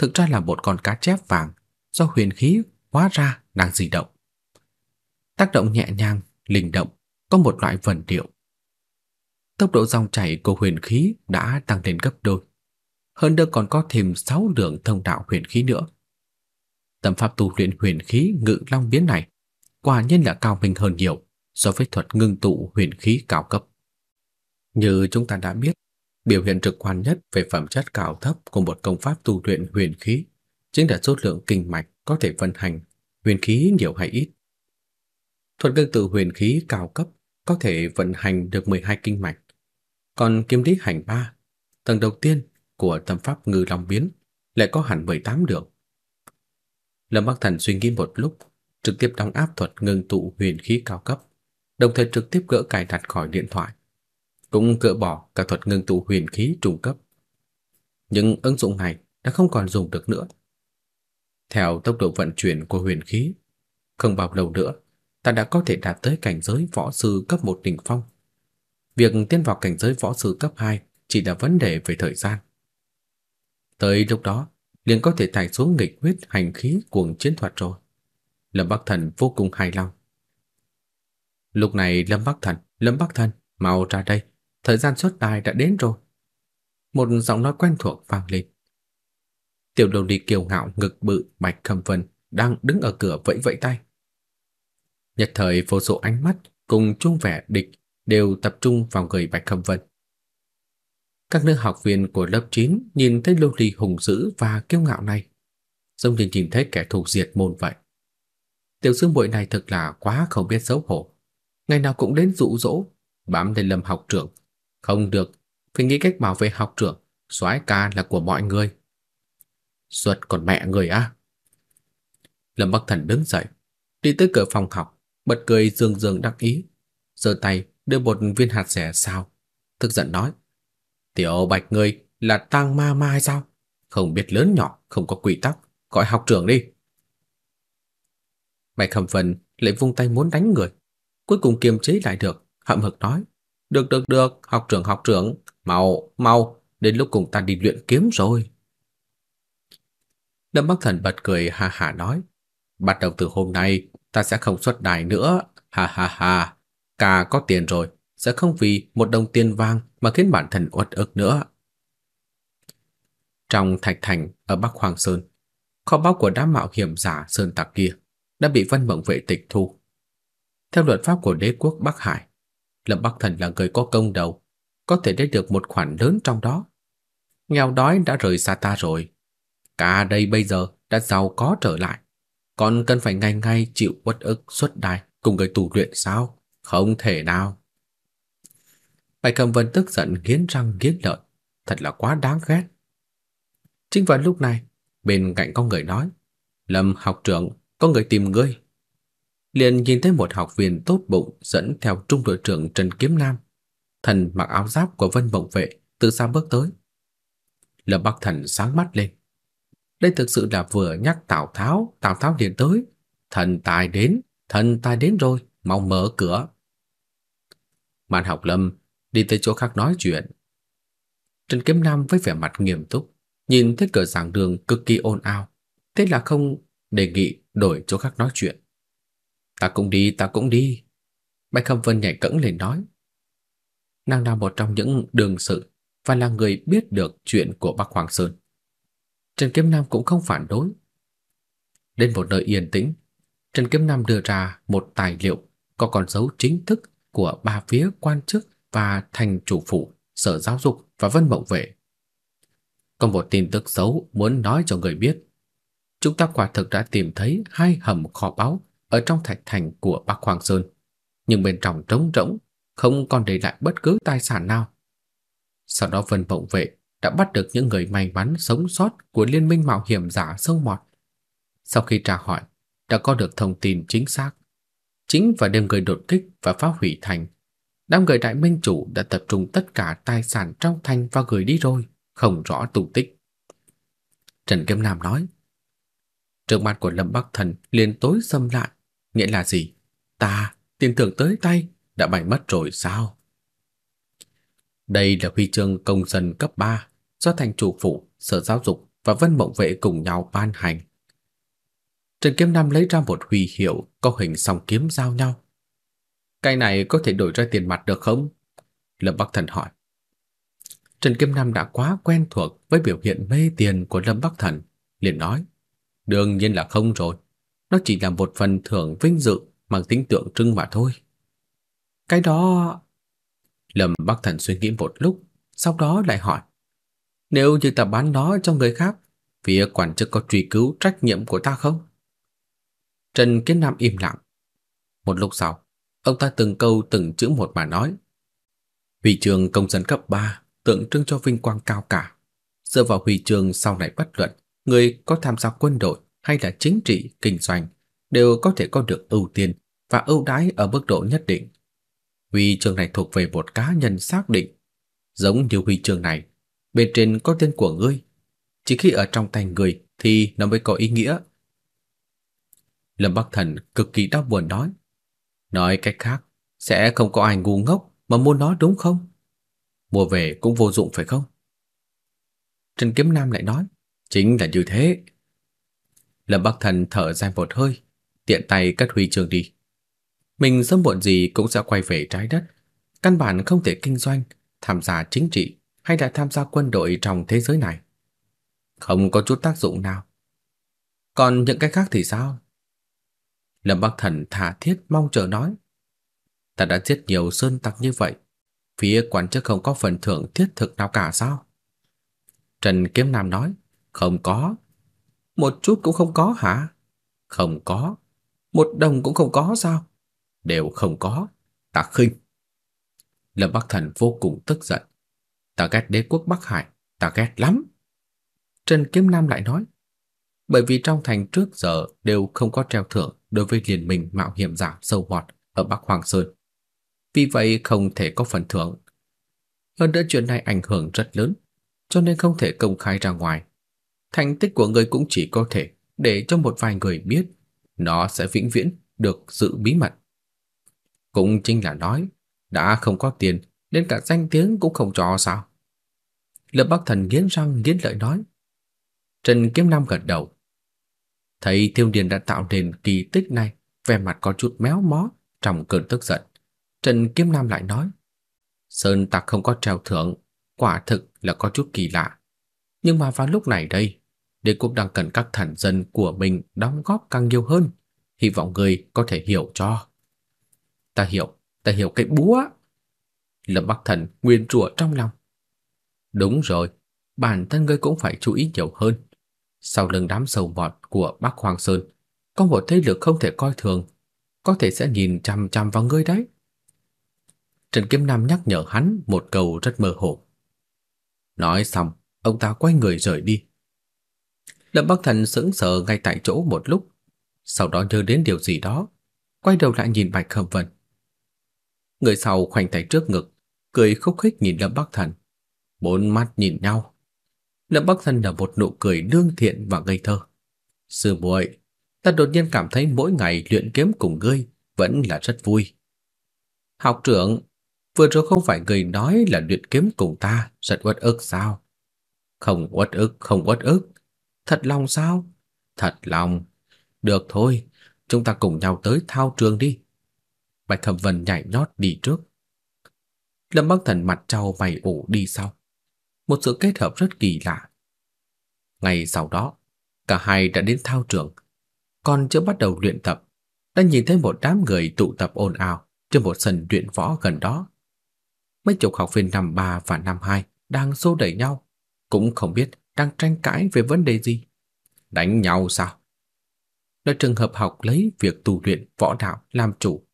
thực ra là một con cá chép vàng do huyền khí hóa ra đang di động. Tác động nhẹ nhàng, linh động, có một loại vần điệu. Tốc độ dòng chảy của huyền khí đã tăng lên gấp đôi. Hơn nữa còn có thêm 6 lượng thông đạo huyền khí nữa. Tâm pháp tu luyện huyền khí ngự long biến này quả nhiên là cao minh hơn nhiều so với thuật ngưng tụ huyền khí cao cấp. Như chúng ta đã biết, biểu hiện trực quan nhất về phẩm chất cao thấp của một công pháp tu luyện huyền khí chính là số lượng kinh mạch có thể vận hành, huyền khí nhiều hay ít. Thuật ngưng tụ huyền khí cao cấp có thể vận hành được 12 kinh mạch, còn kiếm lý hành ba, tầng đầu tiên của tâm pháp ngư long biến lại có hẳn 18 đường. Lâm Bắc Thần suy nghĩ một lúc, trực tiếp đóng áp thuật ngưng tụ huyền khí cao cấp, đồng thời trực tiếp gỡ cài đặt khỏi điện thoại, cũng gỡ bỏ cả thuật ngưng tụ huyền khí trung cấp. Nhưng ứng dụng này đã không còn dùng được nữa. Theo tốc độ vận chuyển của huyền khí, không bao lâu nữa, ta đã có thể đạt tới cảnh giới võ sư cấp 1 đỉnh phong. Việc tiến vào cảnh giới võ sư cấp 2 chỉ là vấn đề về thời gian. Tới lúc đó, liền có thể thải xuống nghịch huyết hành khí cuồng chiến thuật rồi. Lâm Bắc Thần vô cùng hài lòng. Lúc này Lâm Bắc Thần, Lâm Bắc Thần, mau ra đây, thời gian xuất đài đã đến rồi. Một giọng nói quen thuộc vang lên. Tiểu đầu đi kiều ngạo ngực bự Bạch Khâm Vân đang đứng ở cửa vẫy vẫy tay. Nhất thời vô số ánh mắt cùng chung vẻ địch đều tập trung vào người Bạch Khâm Vân. Các nữ học viên của lớp 9 nhìn thấy lô Ly hùng dữ và kiêu ngạo này, giống như nhìn thấy kẻ thù diệt môn vậy. Tiểu sư muội này thật là quá không biết xấu hổ, ngày nào cũng đến dụ dỗ, bám lên Lâm học trưởng, không được, phải nghĩ cách bảo vệ học trưởng, soái ca là của mọi người. Suất còn mẹ người á. Lâm Bắc Thần đứng dậy, đi tới cửa phòng học, bật cười dương dương đắc ý, giơ tay đưa một viên hạt rẻ sao, tức giận nói: "Tiểu Bạch ngươi là tang ma ma hay sao? Không biết lớn nhỏ, không có quy tắc, gọi học trưởng đi." Bạch Khâm Vân lại vung tay muốn đánh người, cuối cùng kiềm chế lại được, hậm hực nói: "Được được được, học trưởng học trưởng, mau mau, đến lúc cùng ta đi luyện kiếm rồi." Lâm Bắc Thần bật cười ha ha nói, bắt đầu từ hôm nay ta sẽ không xuất đài nữa, ha ha ha, ca có tiền rồi, sẽ không vì một đồng tiền vàng mà khiến bản thân uất ức nữa. Trong thạch thành ở Bắc Hoàng Sơn, kho báu của đám mạo hiểm giả sơn tặc kia đã bị Vân Mộng vệ tịch thu. Theo luật pháp của đế quốc Bắc Hải, Lâm Bắc Thần là người có công đầu, có thể lấy được một khoản lớn trong đó. Nghèo đói đã rời xa ta rồi, Cả đây bây giờ đã giàu có trở lại, còn cần phải ngày ngày chịu uất ức suốt đài cùng người tù luyện sao? Không thể nào. Bạch Cầm Vân tức giận nghiến răng nghiến lợi, thật là quá đáng ghét. Chính vào lúc này, bên cạnh có người nói, Lâm học trưởng, có người tìm ngươi. Liền nhìn thấy một học viên tốt bụng dẫn theo trung đội trưởng Trần Kiếm Nam, thần mặc áo giáp của Vân Mộng vệ từ xa bước tới. Lâm Bắc Thần sáng mắt lên. Đây thực sự là vừa nhắc Tào Tháo, Tào Tháo liền tới. Thần tài đến, thần tài đến rồi, mau mở cửa. Mạn học lâm đi tới chỗ khác nói chuyện. Trần Kiếm Nam với vẻ mặt nghiêm túc, nhìn thấy cửa giảng đường cực kỳ ồn ào, thế là không đề nghị đổi chỗ khác nói chuyện. Ta cũng đi, ta cũng đi. Bạch Khâm Vân nhảy cẫng lên nói. Nàng là một trong những đường sự và là người biết được chuyện của Bắc Hoàng Sơn. Trần Kiếm Nam cũng không phản đối. Đến một nơi yên tĩnh, Trần Kiếm Nam đưa ra một tài liệu có con dấu chính thức của ba phía quan chức và thành chủ phủ, sở giáo dục và vân mộng vệ. Có một tin tức xấu muốn nói cho người biết. Chúng ta quả thực đã tìm thấy hai hầm kho báu ở trong thạch thành của Bắc Hoàng Sơn, nhưng bên trong trống rỗng, không còn để lại bất cứ tài sản nào. Sau đó Vân Mộng Vệ đã bắt được những người may mắn sống sót của liên minh mạo hiểm giả sông mọt. Sau khi tra hỏi, đã có được thông tin chính xác. Chính vào đêm người đột kích và phá hủy thành, đám người đại minh chủ đã tập trung tất cả tài sản trong thành và gửi đi rồi, không rõ tung tích. Trần Kiếm Nam nói. Trước mặt của Lâm Bắc Thần liền tối sầm lại, nghĩa là gì? Ta, tiền thưởng tới tay, đã bay mất rồi sao? Đây là huy chương công dân cấp 3 do thành chủ phủ, sở giáo dục và Vân Mộng vệ cùng nhau ban hành. Trần Kiếm Nam lấy ra một huy hiệu có hình song kiếm giao nhau. Cái này có thể đổi ra tiền mặt được không? Lâm Bắc Thần hỏi. Trần kim Nam đã quá quen thuộc với biểu hiện mê tiền của Lâm Bắc Thần, liền nói: "Đương nhiên là không rồi, nó chỉ là một phần thưởng vinh dự mang tính tượng trưng mà thôi." Cái đó Lâm Bắc Thần suy nghĩ một lúc, sau đó lại hỏi: "Nếu như ta bán nó cho người khác, phía quản chức có truy cứu trách nhiệm của ta không?" Trần Kiến Nam im lặng. Một lúc sau, ông ta từng câu từng chữ một mà nói: "Huy chương công dân cấp 3 tượng trưng cho vinh quang cao cả. Dựa vào huy chương sau này bất luận người có tham gia quân đội hay là chính trị, kinh doanh đều có thể có được ưu tiên và ưu đãi ở mức độ nhất định. Huy chương này thuộc về một cá nhân xác định, giống như huy chương này, bên trên có tên của ngươi, chỉ khi ở trong tay người thì nó mới có ý nghĩa. Lâm Bắc Thần cực kỳ đau buồn nói, nói cách khác, sẽ không có ai ngu ngốc mà mua nó đúng không? Mua về cũng vô dụng phải không? Trần Kiếm Nam lại nói, chính là như thế. Lâm Bắc Thần thở dài một hơi, tiện tay cất huy chương đi. Mình sớm muộn gì cũng sẽ quay về trái đất, căn bản không thể kinh doanh, tham gia chính trị hay là tham gia quân đội trong thế giới này. Không có chút tác dụng nào. Còn những cái khác thì sao? Lâm Bắc Thần thả thiết mong chờ nói. Ta đã giết nhiều sơn tặc như vậy, phía quan chức không có phần thưởng thiết thực nào cả sao? Trần Kiếm Nam nói, không có. Một chút cũng không có hả? Không có. Một đồng cũng không có sao? Đều không có. Ta khinh. Lâm Bắc Thần vô cùng tức giận. Ta ghét đế quốc Bắc Hải, ta ghét lắm. Trần Kiếm Nam lại nói, bởi vì trong thành trước giờ đều không có treo thưởng đối với liên minh mạo hiểm giả sâu hoạt ở Bắc Hoàng Sơn vì vậy không thể có phần thưởng. Hơn nữa chuyện này ảnh hưởng rất lớn, cho nên không thể công khai ra ngoài. Thành tích của người cũng chỉ có thể để cho một vài người biết, nó sẽ vĩnh viễn được giữ bí mật. Cũng chính là nói, đã không có tiền, nên cả danh tiếng cũng không cho sao? Lập Bắc Thần nghiến răng nghiến lợi nói. Trần Kiếm Nam gật đầu. Thấy Thiêu Điền đã tạo nên kỳ tích này, vẻ mặt có chút méo mó trong cơn tức giận. Trần Kiếm Nam lại nói, Sơn Tặc không có treo thưởng, quả thực là có chút kỳ lạ. Nhưng mà vào lúc này đây, đế quốc đang cần các thần dân của mình đóng góp càng nhiều hơn, hy vọng người có thể hiểu cho. Ta hiểu, ta hiểu cái búa. Lâm Bắc Thần nguyên rủa trong lòng. Đúng rồi, bản thân ngươi cũng phải chú ý nhiều hơn. Sau lưng đám sầu bọt của Bắc Hoàng Sơn, có một thế lực không thể coi thường, có thể sẽ nhìn chằm chằm vào ngươi đấy. Trần Kiếm Nam nhắc nhở hắn một câu rất mơ hồ. Nói xong, ông ta quay người rời đi. Lâm Bắc Thần sững sờ ngay tại chỗ một lúc, sau đó nhớ đến điều gì đó, quay đầu lại nhìn Bạch Khâm Vân. Người sau khoanh tay trước ngực, cười khúc khích nhìn Lâm Bắc Thần, bốn mắt nhìn nhau. Lâm Bắc Thần nở một nụ cười lương thiện và ngây thơ. "Sư muội, ta đột nhiên cảm thấy mỗi ngày luyện kiếm cùng ngươi vẫn là rất vui." "Học trưởng, Vừa rồi không phải người nói là luyện kiếm cùng ta rất uất ức sao? Không uất ức, không uất ức. Thật lòng sao? Thật lòng. Được thôi, chúng ta cùng nhau tới thao trường đi. Bạch Thẩm Vân nhảy nhót đi trước. Lâm Bắc Thần mặt trao mày ủ đi sau. Một sự kết hợp rất kỳ lạ. Ngày sau đó, cả hai đã đến thao trường. Còn chưa bắt đầu luyện tập, đã nhìn thấy một đám người tụ tập ồn ào trên một sân luyện võ gần đó mấy chục học viên năm 3 và năm 2 đang xô đẩy nhau, cũng không biết đang tranh cãi về vấn đề gì. Đánh nhau sao? Là trường hợp học lấy việc tu luyện võ đạo làm chủ.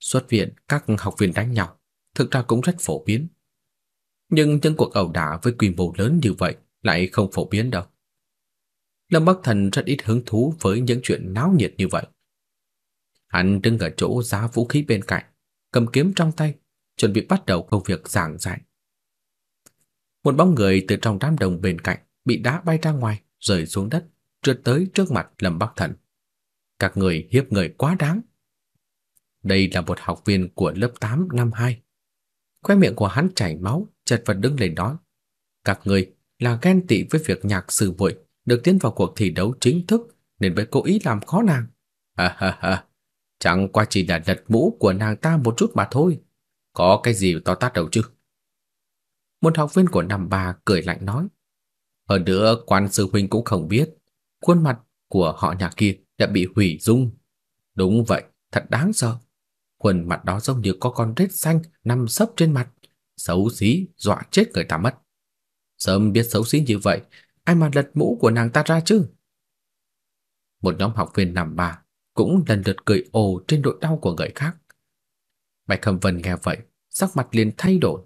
Xuất viện các học viên đánh nhau, thực ra cũng rất phổ biến. Nhưng những cuộc ẩu đả với quy mô lớn như vậy lại không phổ biến đâu. Lâm Bắc Thần rất ít hứng thú với những chuyện náo nhiệt như vậy. Hắn đứng ở chỗ giá vũ khí bên cạnh, cầm kiếm trong tay, chuẩn bị bắt đầu công việc giảng giải. Một bóng người từ trong đám đông bên cạnh bị đá bay ra ngoài, rơi xuống đất, trượt tới trước mặt Lâm Bắc Thần. Các người hiếp người quá đáng. Đây là một học viên của lớp 8 năm 2. Khóe miệng của hắn chảy máu, chật vật đứng lên nói: "Các người là ghen tị với việc nhạc sư muội được tiến vào cuộc thi đấu chính thức nên mới cố ý làm khó nàng." Ha ha ha, chẳng qua chỉ là lật mũ của nàng ta một chút mà thôi, có cái gì to tát đâu chứ. Một học viên của năm ba cười lạnh nói: "Hơn nữa, quan sư huynh cũng không biết, khuôn mặt của họ nhà kia đã bị hủy dung. Đúng vậy, thật đáng sợ. Khuôn mặt đó giống như có con rết xanh nằm sấp trên mặt, xấu xí dọa chết người ta mất. Sớm biết xấu xí như vậy, ai mà lật mũ của nàng ta ra chứ? Một nhóm học viên nằm ba cũng lần lượt cười ồ trên nỗi đau của người khác. Bạch Khâm Vân nghe vậy, sắc mặt liền thay đổi.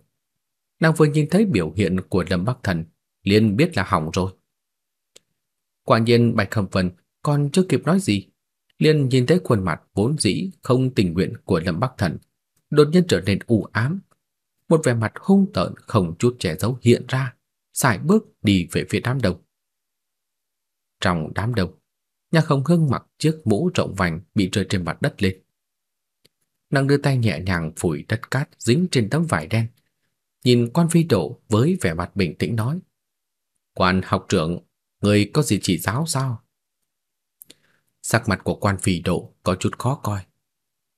Nàng vừa nhìn thấy biểu hiện của Lâm Bắc Thần, liền biết là hỏng rồi. Quả nhiên Bạch Khâm Vân còn chưa kịp nói gì, liền nhìn thấy khuôn mặt vốn dĩ không tình nguyện của Lâm Bắc Thần, đột nhiên trở nên u ám. Một vẻ mặt hung tợn không chút che giấu hiện ra, sải bước đi về phía đám đông. Trong đám đông, nhà không Hưng mặc chiếc mũ rộng vành bị rơi trên mặt đất lên. Nàng đưa tay nhẹ nhàng phủi đất cát dính trên tấm vải đen. Nhìn quan phi độ với vẻ mặt bình tĩnh nói. Quan học trưởng, người có gì chỉ giáo sao? Sắc mặt của quan phi độ có chút khó coi.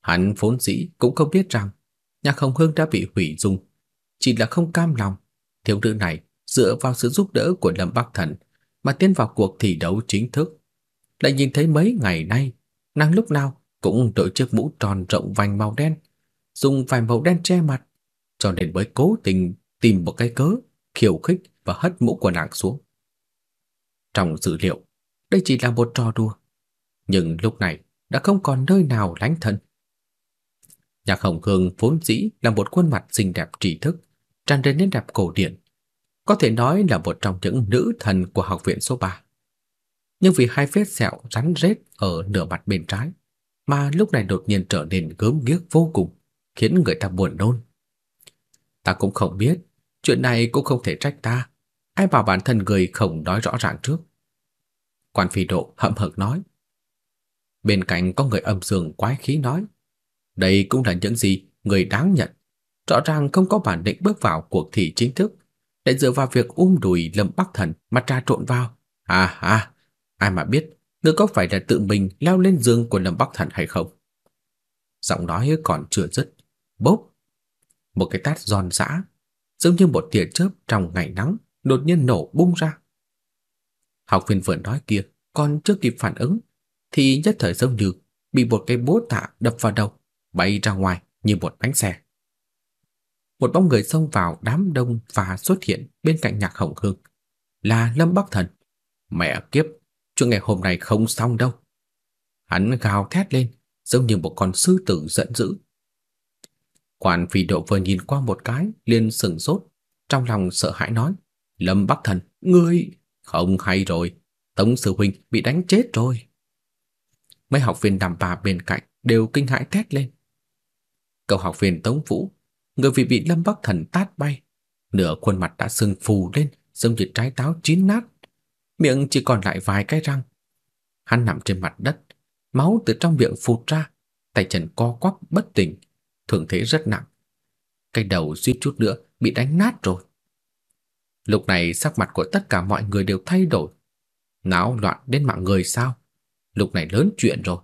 Hắn vốn dĩ cũng không biết rằng Nhạc Hồng Hương đã bị hủy dung, chỉ là không cam lòng. Thiếu nữ này dựa vào sự giúp đỡ của Lâm Bắc Thần mà tiến vào cuộc thi đấu chính thức. Lại nhìn thấy mấy ngày nay, nàng lúc nào cũng đội chiếc mũ tròn rộng vành màu đen, dùng vài màu đen che mặt, cho nên mới cố tình tìm một cái cớ khiêu khích và hất mũ của nàng xuống. Trong dữ liệu, đây chỉ là một trò đùa, nhưng lúc này đã không còn nơi nào lánh thân. Nhạc Hồng Hương vốn dĩ là một khuôn mặt xinh đẹp trí thức, tràn đầy nét đẹp cổ điển, có thể nói là một trong những nữ thần của học viện số 3. Nhưng vì hai vết sẹo rắn rết ở nửa mặt bên trái, mà lúc này đột nhiên trở nên gớm ghiếc vô cùng, khiến người ta buồn nôn. Ta cũng không biết, chuyện này cũng không thể trách ta, ai bảo bản thân người không nói rõ ràng trước. Quan phi độ hậm hực nói. Bên cạnh có người âm dương quái khí nói, đây cũng là những gì người đáng nhận. Rõ ràng không có bản định bước vào cuộc thi chính thức, để dựa vào việc um đùi Lâm Bắc Thần mà trà trộn vào. À à, ai mà biết, ngươi có phải là tự mình leo lên giường của Lâm Bắc Thần hay không? Giọng nói còn chưa dứt, bốp, một cái tát giòn giã, giống như một tia chớp trong ngày nắng, đột nhiên nổ bung ra. Học viên vừa nói kia còn chưa kịp phản ứng, thì nhất thời giống như bị một cái búa tạ đập vào đầu, bay ra ngoài như một bánh xe. Một bóng người xông vào đám đông và xuất hiện bên cạnh Nhạc Hồng Hương, là Lâm Bắc Thần. Mẹ kiếp, chuyện ngày hôm nay không xong đâu. Hắn gào thét lên, giống như một con sư tử giận dữ. Quan phi độ vừa nhìn qua một cái, liền sừng sốt, trong lòng sợ hãi nói, Lâm Bắc Thần, ngươi... Không hay rồi, Tống Sư Huynh bị đánh chết rồi. Mấy học viên đàm bà bên cạnh đều kinh hãi thét lên. Cậu học viên Tống Vũ, người vì bị Lâm Bắc Thần tát bay, nửa khuôn mặt đã sưng phù lên giống như trái táo chín nát, miệng chỉ còn lại vài cái răng. Hắn nằm trên mặt đất, máu từ trong miệng phụt ra, tay chân co quắp bất tỉnh, thương thế rất nặng. Cái đầu suýt chút nữa bị đánh nát rồi. Lúc này sắc mặt của tất cả mọi người đều thay đổi. Náo loạn đến mạng người sao? Lúc này lớn chuyện rồi.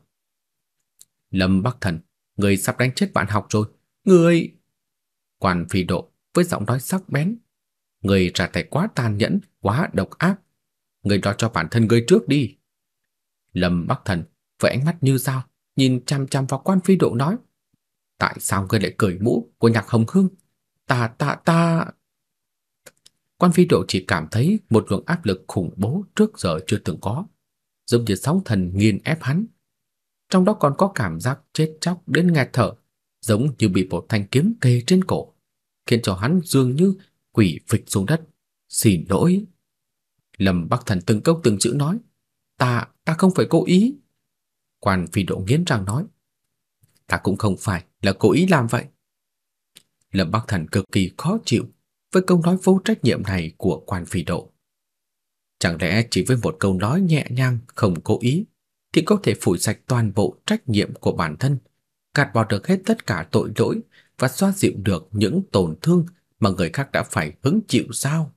Lâm Bắc Thần, người sắp đánh chết bạn học rồi. Người... Quan phi độ với giọng nói sắc bén. Người ra tay quá tàn nhẫn, quá độc ác. Người đó cho bản thân ngươi trước đi. Lâm Bắc Thần với ánh mắt như dao, nhìn chăm chăm vào quan phi độ nói. Tại sao ngươi lại cởi mũ của nhạc hồng hương? Ta, ta, ta... Quan phi độ chỉ cảm thấy một luồng áp lực khủng bố trước giờ chưa từng có, giống như sóng thần nghiền ép hắn. Trong đó còn có cảm giác chết chóc đến nghẹt thở, giống như bị một thanh kiếm kề trên cổ, khiến cho hắn dường như quỷ phịch xuống đất. Xin lỗi. Lâm Bắc Thần từng câu từng chữ nói, Ta, ta không phải cố ý. Quan phi độ nghiến răng nói. Ta cũng không phải là cố ý làm vậy. Lâm Bắc Thần cực kỳ khó chịu với câu nói vô trách nhiệm này của quan phi độ. Chẳng lẽ chỉ với một câu nói nhẹ nhàng không cố ý thì có thể phủi sạch toàn bộ trách nhiệm của bản thân, gạt bỏ được hết tất cả tội lỗi và xoa dịu được những tổn thương mà người khác đã phải hứng chịu sao?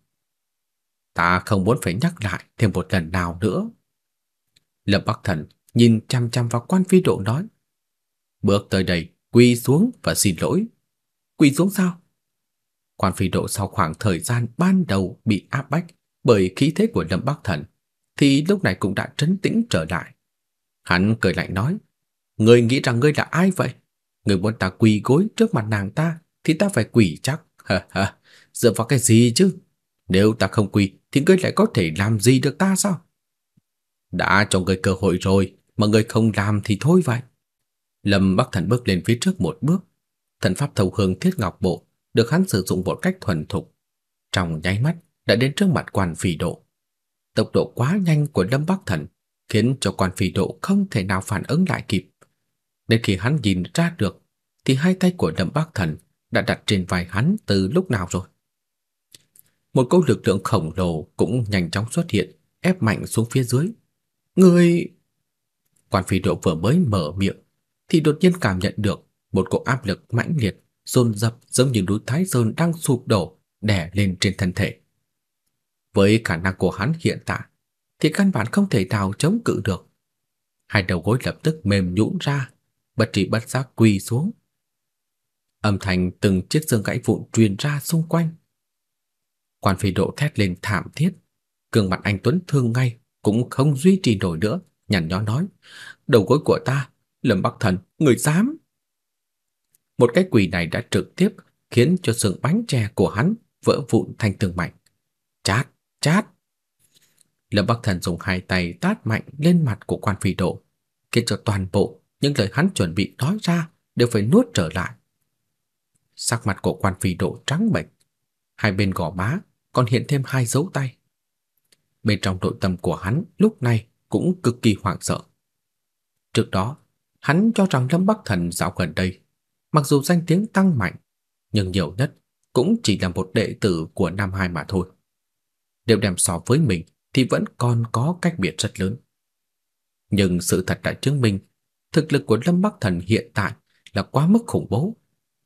Ta không muốn phải nhắc lại thêm một lần nào nữa. Lâm Bắc Thần nhìn chăm chăm vào quan phi độ nói. Bước tới đây, quỳ xuống và xin lỗi. Quỳ xuống sao? Quan phi độ sau khoảng thời gian ban đầu bị áp bách bởi khí thế của Lâm Bắc Thần, thì lúc này cũng đã trấn tĩnh trở lại. Hắn cười lạnh nói, Ngươi nghĩ rằng ngươi là ai vậy? Ngươi muốn ta quỳ gối trước mặt nàng ta, thì ta phải quỳ chắc. Ha ha, dựa vào cái gì chứ? Nếu ta không quỳ, thì ngươi lại có thể làm gì được ta sao? Đã cho ngươi cơ hội rồi, mà ngươi không làm thì thôi vậy. Lâm Bắc Thần bước lên phía trước một bước. Thần pháp thấu hương thiết ngọc bộ được hắn sử dụng một cách thuần thục. Trong nháy mắt đã đến trước mặt quan phỉ độ. Tốc độ quá nhanh của Lâm Bắc Thần khiến cho quan phi độ không thể nào phản ứng lại kịp. Đến khi hắn nhìn ra được thì hai tay của Lâm Bắc Thần đã đặt trên vai hắn từ lúc nào rồi. Một cỗ lực lượng khổng lồ cũng nhanh chóng xuất hiện, ép mạnh xuống phía dưới. Người... Quan phi độ vừa mới mở miệng thì đột nhiên cảm nhận được một cỗ áp lực mãnh liệt, dồn dập giống như núi Thái Sơn đang sụp đổ, đè lên trên thân thể. Với khả năng của hắn hiện tại, thì căn bản không thể nào chống cự được. Hai đầu gối lập tức mềm nhũn ra, bất trí bất giác quỳ xuống. Âm thanh từng chiếc xương gãy vụn truyền ra xung quanh. Quan phi độ thét lên thảm thiết, gương mặt anh Tuấn thương ngay cũng không duy trì nổi nữa, nhăn nhó nói: "Đầu gối của ta, Lâm Bắc Thần, người dám?" Một cái quỳ này đã trực tiếp khiến cho xương bánh chè của hắn vỡ vụn thành từng mảnh. Chát, chát. Lâm Bắc Thần dùng hai tay tát mạnh lên mặt của quan phi độ, khiến cho toàn bộ những lời hắn chuẩn bị nói ra đều phải nuốt trở lại. Sắc mặt của quan phi độ trắng bệch, hai bên gò má còn hiện thêm hai dấu tay. Bên trong nội tâm của hắn lúc này cũng cực kỳ hoảng sợ. Trước đó, hắn cho rằng Lâm Bắc Thần dạo gần đây, mặc dù danh tiếng tăng mạnh, nhưng nhiều nhất cũng chỉ là một đệ tử của Nam Hai mà thôi. đều đem so với mình thì vẫn còn có cách biệt rất lớn. Nhưng sự thật đã chứng minh thực lực của Lâm Bắc Thần hiện tại là quá mức khủng bố,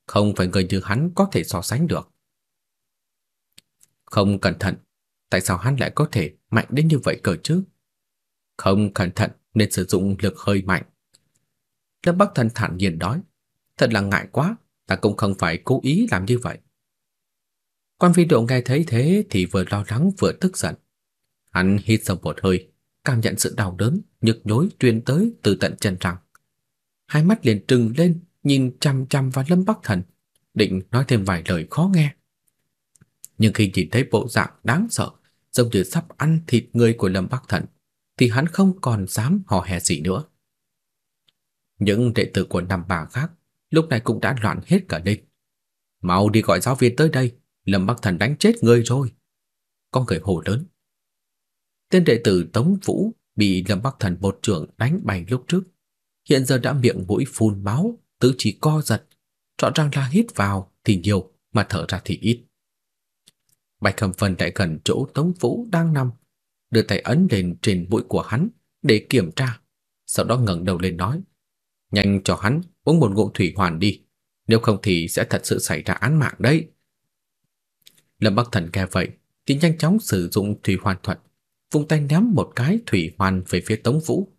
không phải người như hắn có thể so sánh được. Không cẩn thận, tại sao hắn lại có thể mạnh đến như vậy cơ chứ? Không cẩn thận nên sử dụng lực hơi mạnh. Lâm Bắc Thần thản nhiên nói, thật là ngại quá, ta cũng không phải cố ý làm như vậy. Quan phi độ nghe thấy thế thì vừa lo lắng vừa tức giận. Hắn hít sâu một hơi, cảm nhận sự đau đớn, nhức nhối truyền tới từ tận chân răng. Hai mắt liền trừng lên, nhìn chăm chăm vào Lâm Bắc Thần, định nói thêm vài lời khó nghe. Nhưng khi nhìn thấy bộ dạng đáng sợ, giống như sắp ăn thịt người của Lâm Bắc Thần, thì hắn không còn dám hò hè gì nữa. Những đệ tử của năm bà khác lúc này cũng đã loạn hết cả lên. Mau đi gọi giáo viên tới đây, Lâm Bắc Thần đánh chết người rồi. con người hồ lớn. Tên đệ tử Tống Vũ bị Lâm Bắc Thần một trưởng đánh bay lúc trước, hiện giờ đã miệng mũi phun máu, tứ chỉ co giật, rõ ràng là hít vào thì nhiều mà thở ra thì ít. Bạch Khâm Vân lại gần chỗ Tống Vũ đang nằm, đưa tay ấn lên trên mũi của hắn để kiểm tra, sau đó ngẩng đầu lên nói: "Nhanh cho hắn uống một ngụm thủy hoàn đi, nếu không thì sẽ thật sự xảy ra án mạng đấy." Lâm Bắc Thần nghe vậy thì nhanh chóng sử dụng thủy hoàn thuật, vung tay ném một cái thủy hoàn về phía Tống Vũ.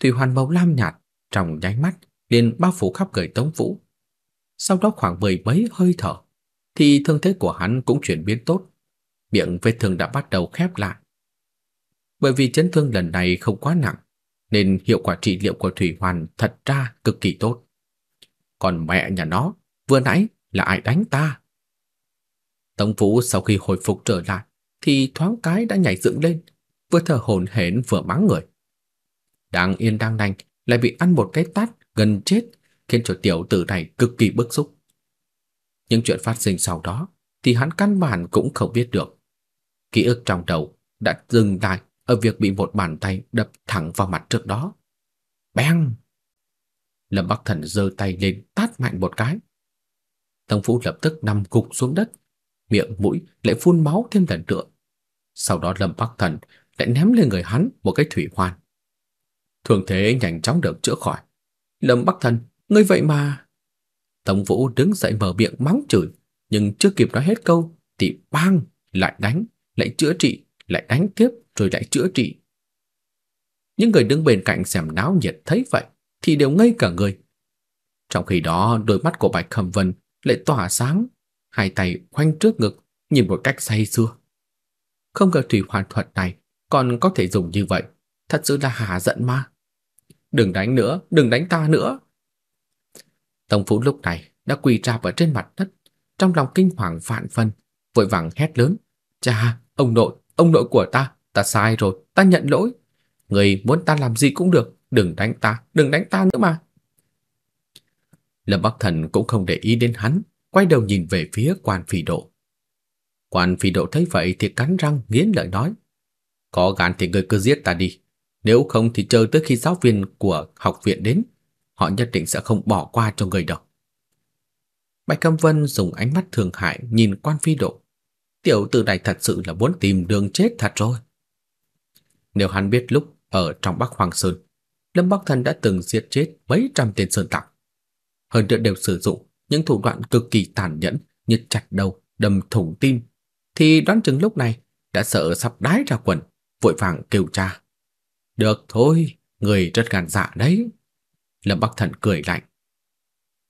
Thủy hoàn màu lam nhạt trong nháy mắt liền bao phủ khắp người Tống Vũ. Sau đó khoảng mười mấy hơi thở thì thương thế của hắn cũng chuyển biến tốt, miệng vết thương đã bắt đầu khép lại. Bởi vì chấn thương lần này không quá nặng, nên hiệu quả trị liệu của thủy hoàn thật ra cực kỳ tốt. Còn mẹ nhà nó, vừa nãy là ai đánh ta? Tống Vũ sau khi hồi phục trở lại thì thoáng cái đã nhảy dựng lên, vừa thở hổn hển vừa mắng người. Đang yên đang lành lại bị ăn một cái tát gần chết, khiến cho tiểu tử này cực kỳ bức xúc. Những chuyện phát sinh sau đó thì hắn căn bản cũng không biết được. Ký ức trong đầu đã dừng lại ở việc bị một bàn tay đập thẳng vào mặt trước đó. Beng! Lâm Bắc Thần giơ tay lên tát mạnh một cái. Tông Phú lập tức nằm gục xuống đất, miệng mũi lại phun máu thêm lần nữa. Sau đó Lâm Bắc Thần lại ném lên người hắn một cái thủy hoàn. Thường thế nhanh chóng được chữa khỏi. Lâm Bắc Thần, ngươi vậy mà... Tống Vũ đứng dậy mở miệng mắng chửi, nhưng chưa kịp nói hết câu thì bang lại đánh, lại chữa trị, lại đánh tiếp rồi lại chữa trị. Những người đứng bên cạnh xem náo nhiệt thấy vậy thì đều ngây cả người. Trong khi đó, đôi mắt của Bạch Khâm Vân lại tỏa sáng, hai tay khoanh trước ngực, nhìn một cách say sưa. Không ngờ thủy hoàn thuật này còn có thể dùng như vậy, thật sự là hả giận mà. Đừng đánh nữa, đừng đánh ta nữa. Tông Phú lúc này đã quỳ rạp ở trên mặt đất, trong lòng kinh hoàng vạn phân, vội vàng hét lớn: "Cha, ông nội, ông nội của ta, ta sai rồi, ta nhận lỗi. Người muốn ta làm gì cũng được, đừng đánh ta, đừng đánh ta nữa mà." Lâm Bắc Thần cũng không để ý đến hắn, quay đầu nhìn về phía quan phỉ độ. Quan phi độ thấy vậy thì cắn răng nghiến lợi nói: "Có gan thì ngươi cứ giết ta đi, nếu không thì chờ tới khi giáo viên của học viện đến, họ nhất định sẽ không bỏ qua cho người đâu." Bạch Cam Vân dùng ánh mắt thường hại nhìn quan phi độ. Tiểu tử này thật sự là muốn tìm đường chết thật rồi. Nếu hắn biết lúc ở trong Bắc Hoàng Sơn, Lâm Bắc Thần đã từng giết chết mấy trăm tên sơn tặc. Hơn nữa đều sử dụng những thủ đoạn cực kỳ tàn nhẫn như chặt đầu, đâm thủng tim, thì đoán chừng lúc này đã sợ sắp đái ra quần, vội vàng kêu cha. Được thôi, người rất gan dạ đấy. Lâm Bắc Thần cười lạnh.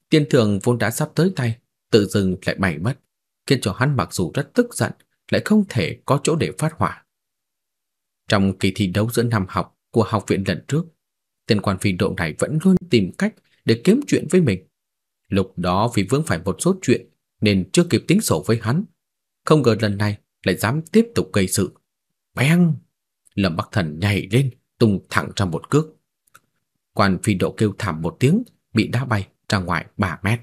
Tiền thưởng vốn đã sắp tới tay, tự dưng lại bay mất, khiến cho hắn mặc dù rất tức giận, lại không thể có chỗ để phát hỏa. Trong kỳ thi đấu giữa năm học của học viện lần trước, tên quan phi độ này vẫn luôn tìm cách để kiếm chuyện với mình. Lúc đó vì vướng phải một số chuyện nên chưa kịp tính sổ với hắn, không ngờ lần này lại dám tiếp tục gây sự. Beng! Lâm Bắc Thần nhảy lên, tung thẳng ra một cước. Quan phi độ kêu thảm một tiếng, bị đá bay ra ngoài 3 mét.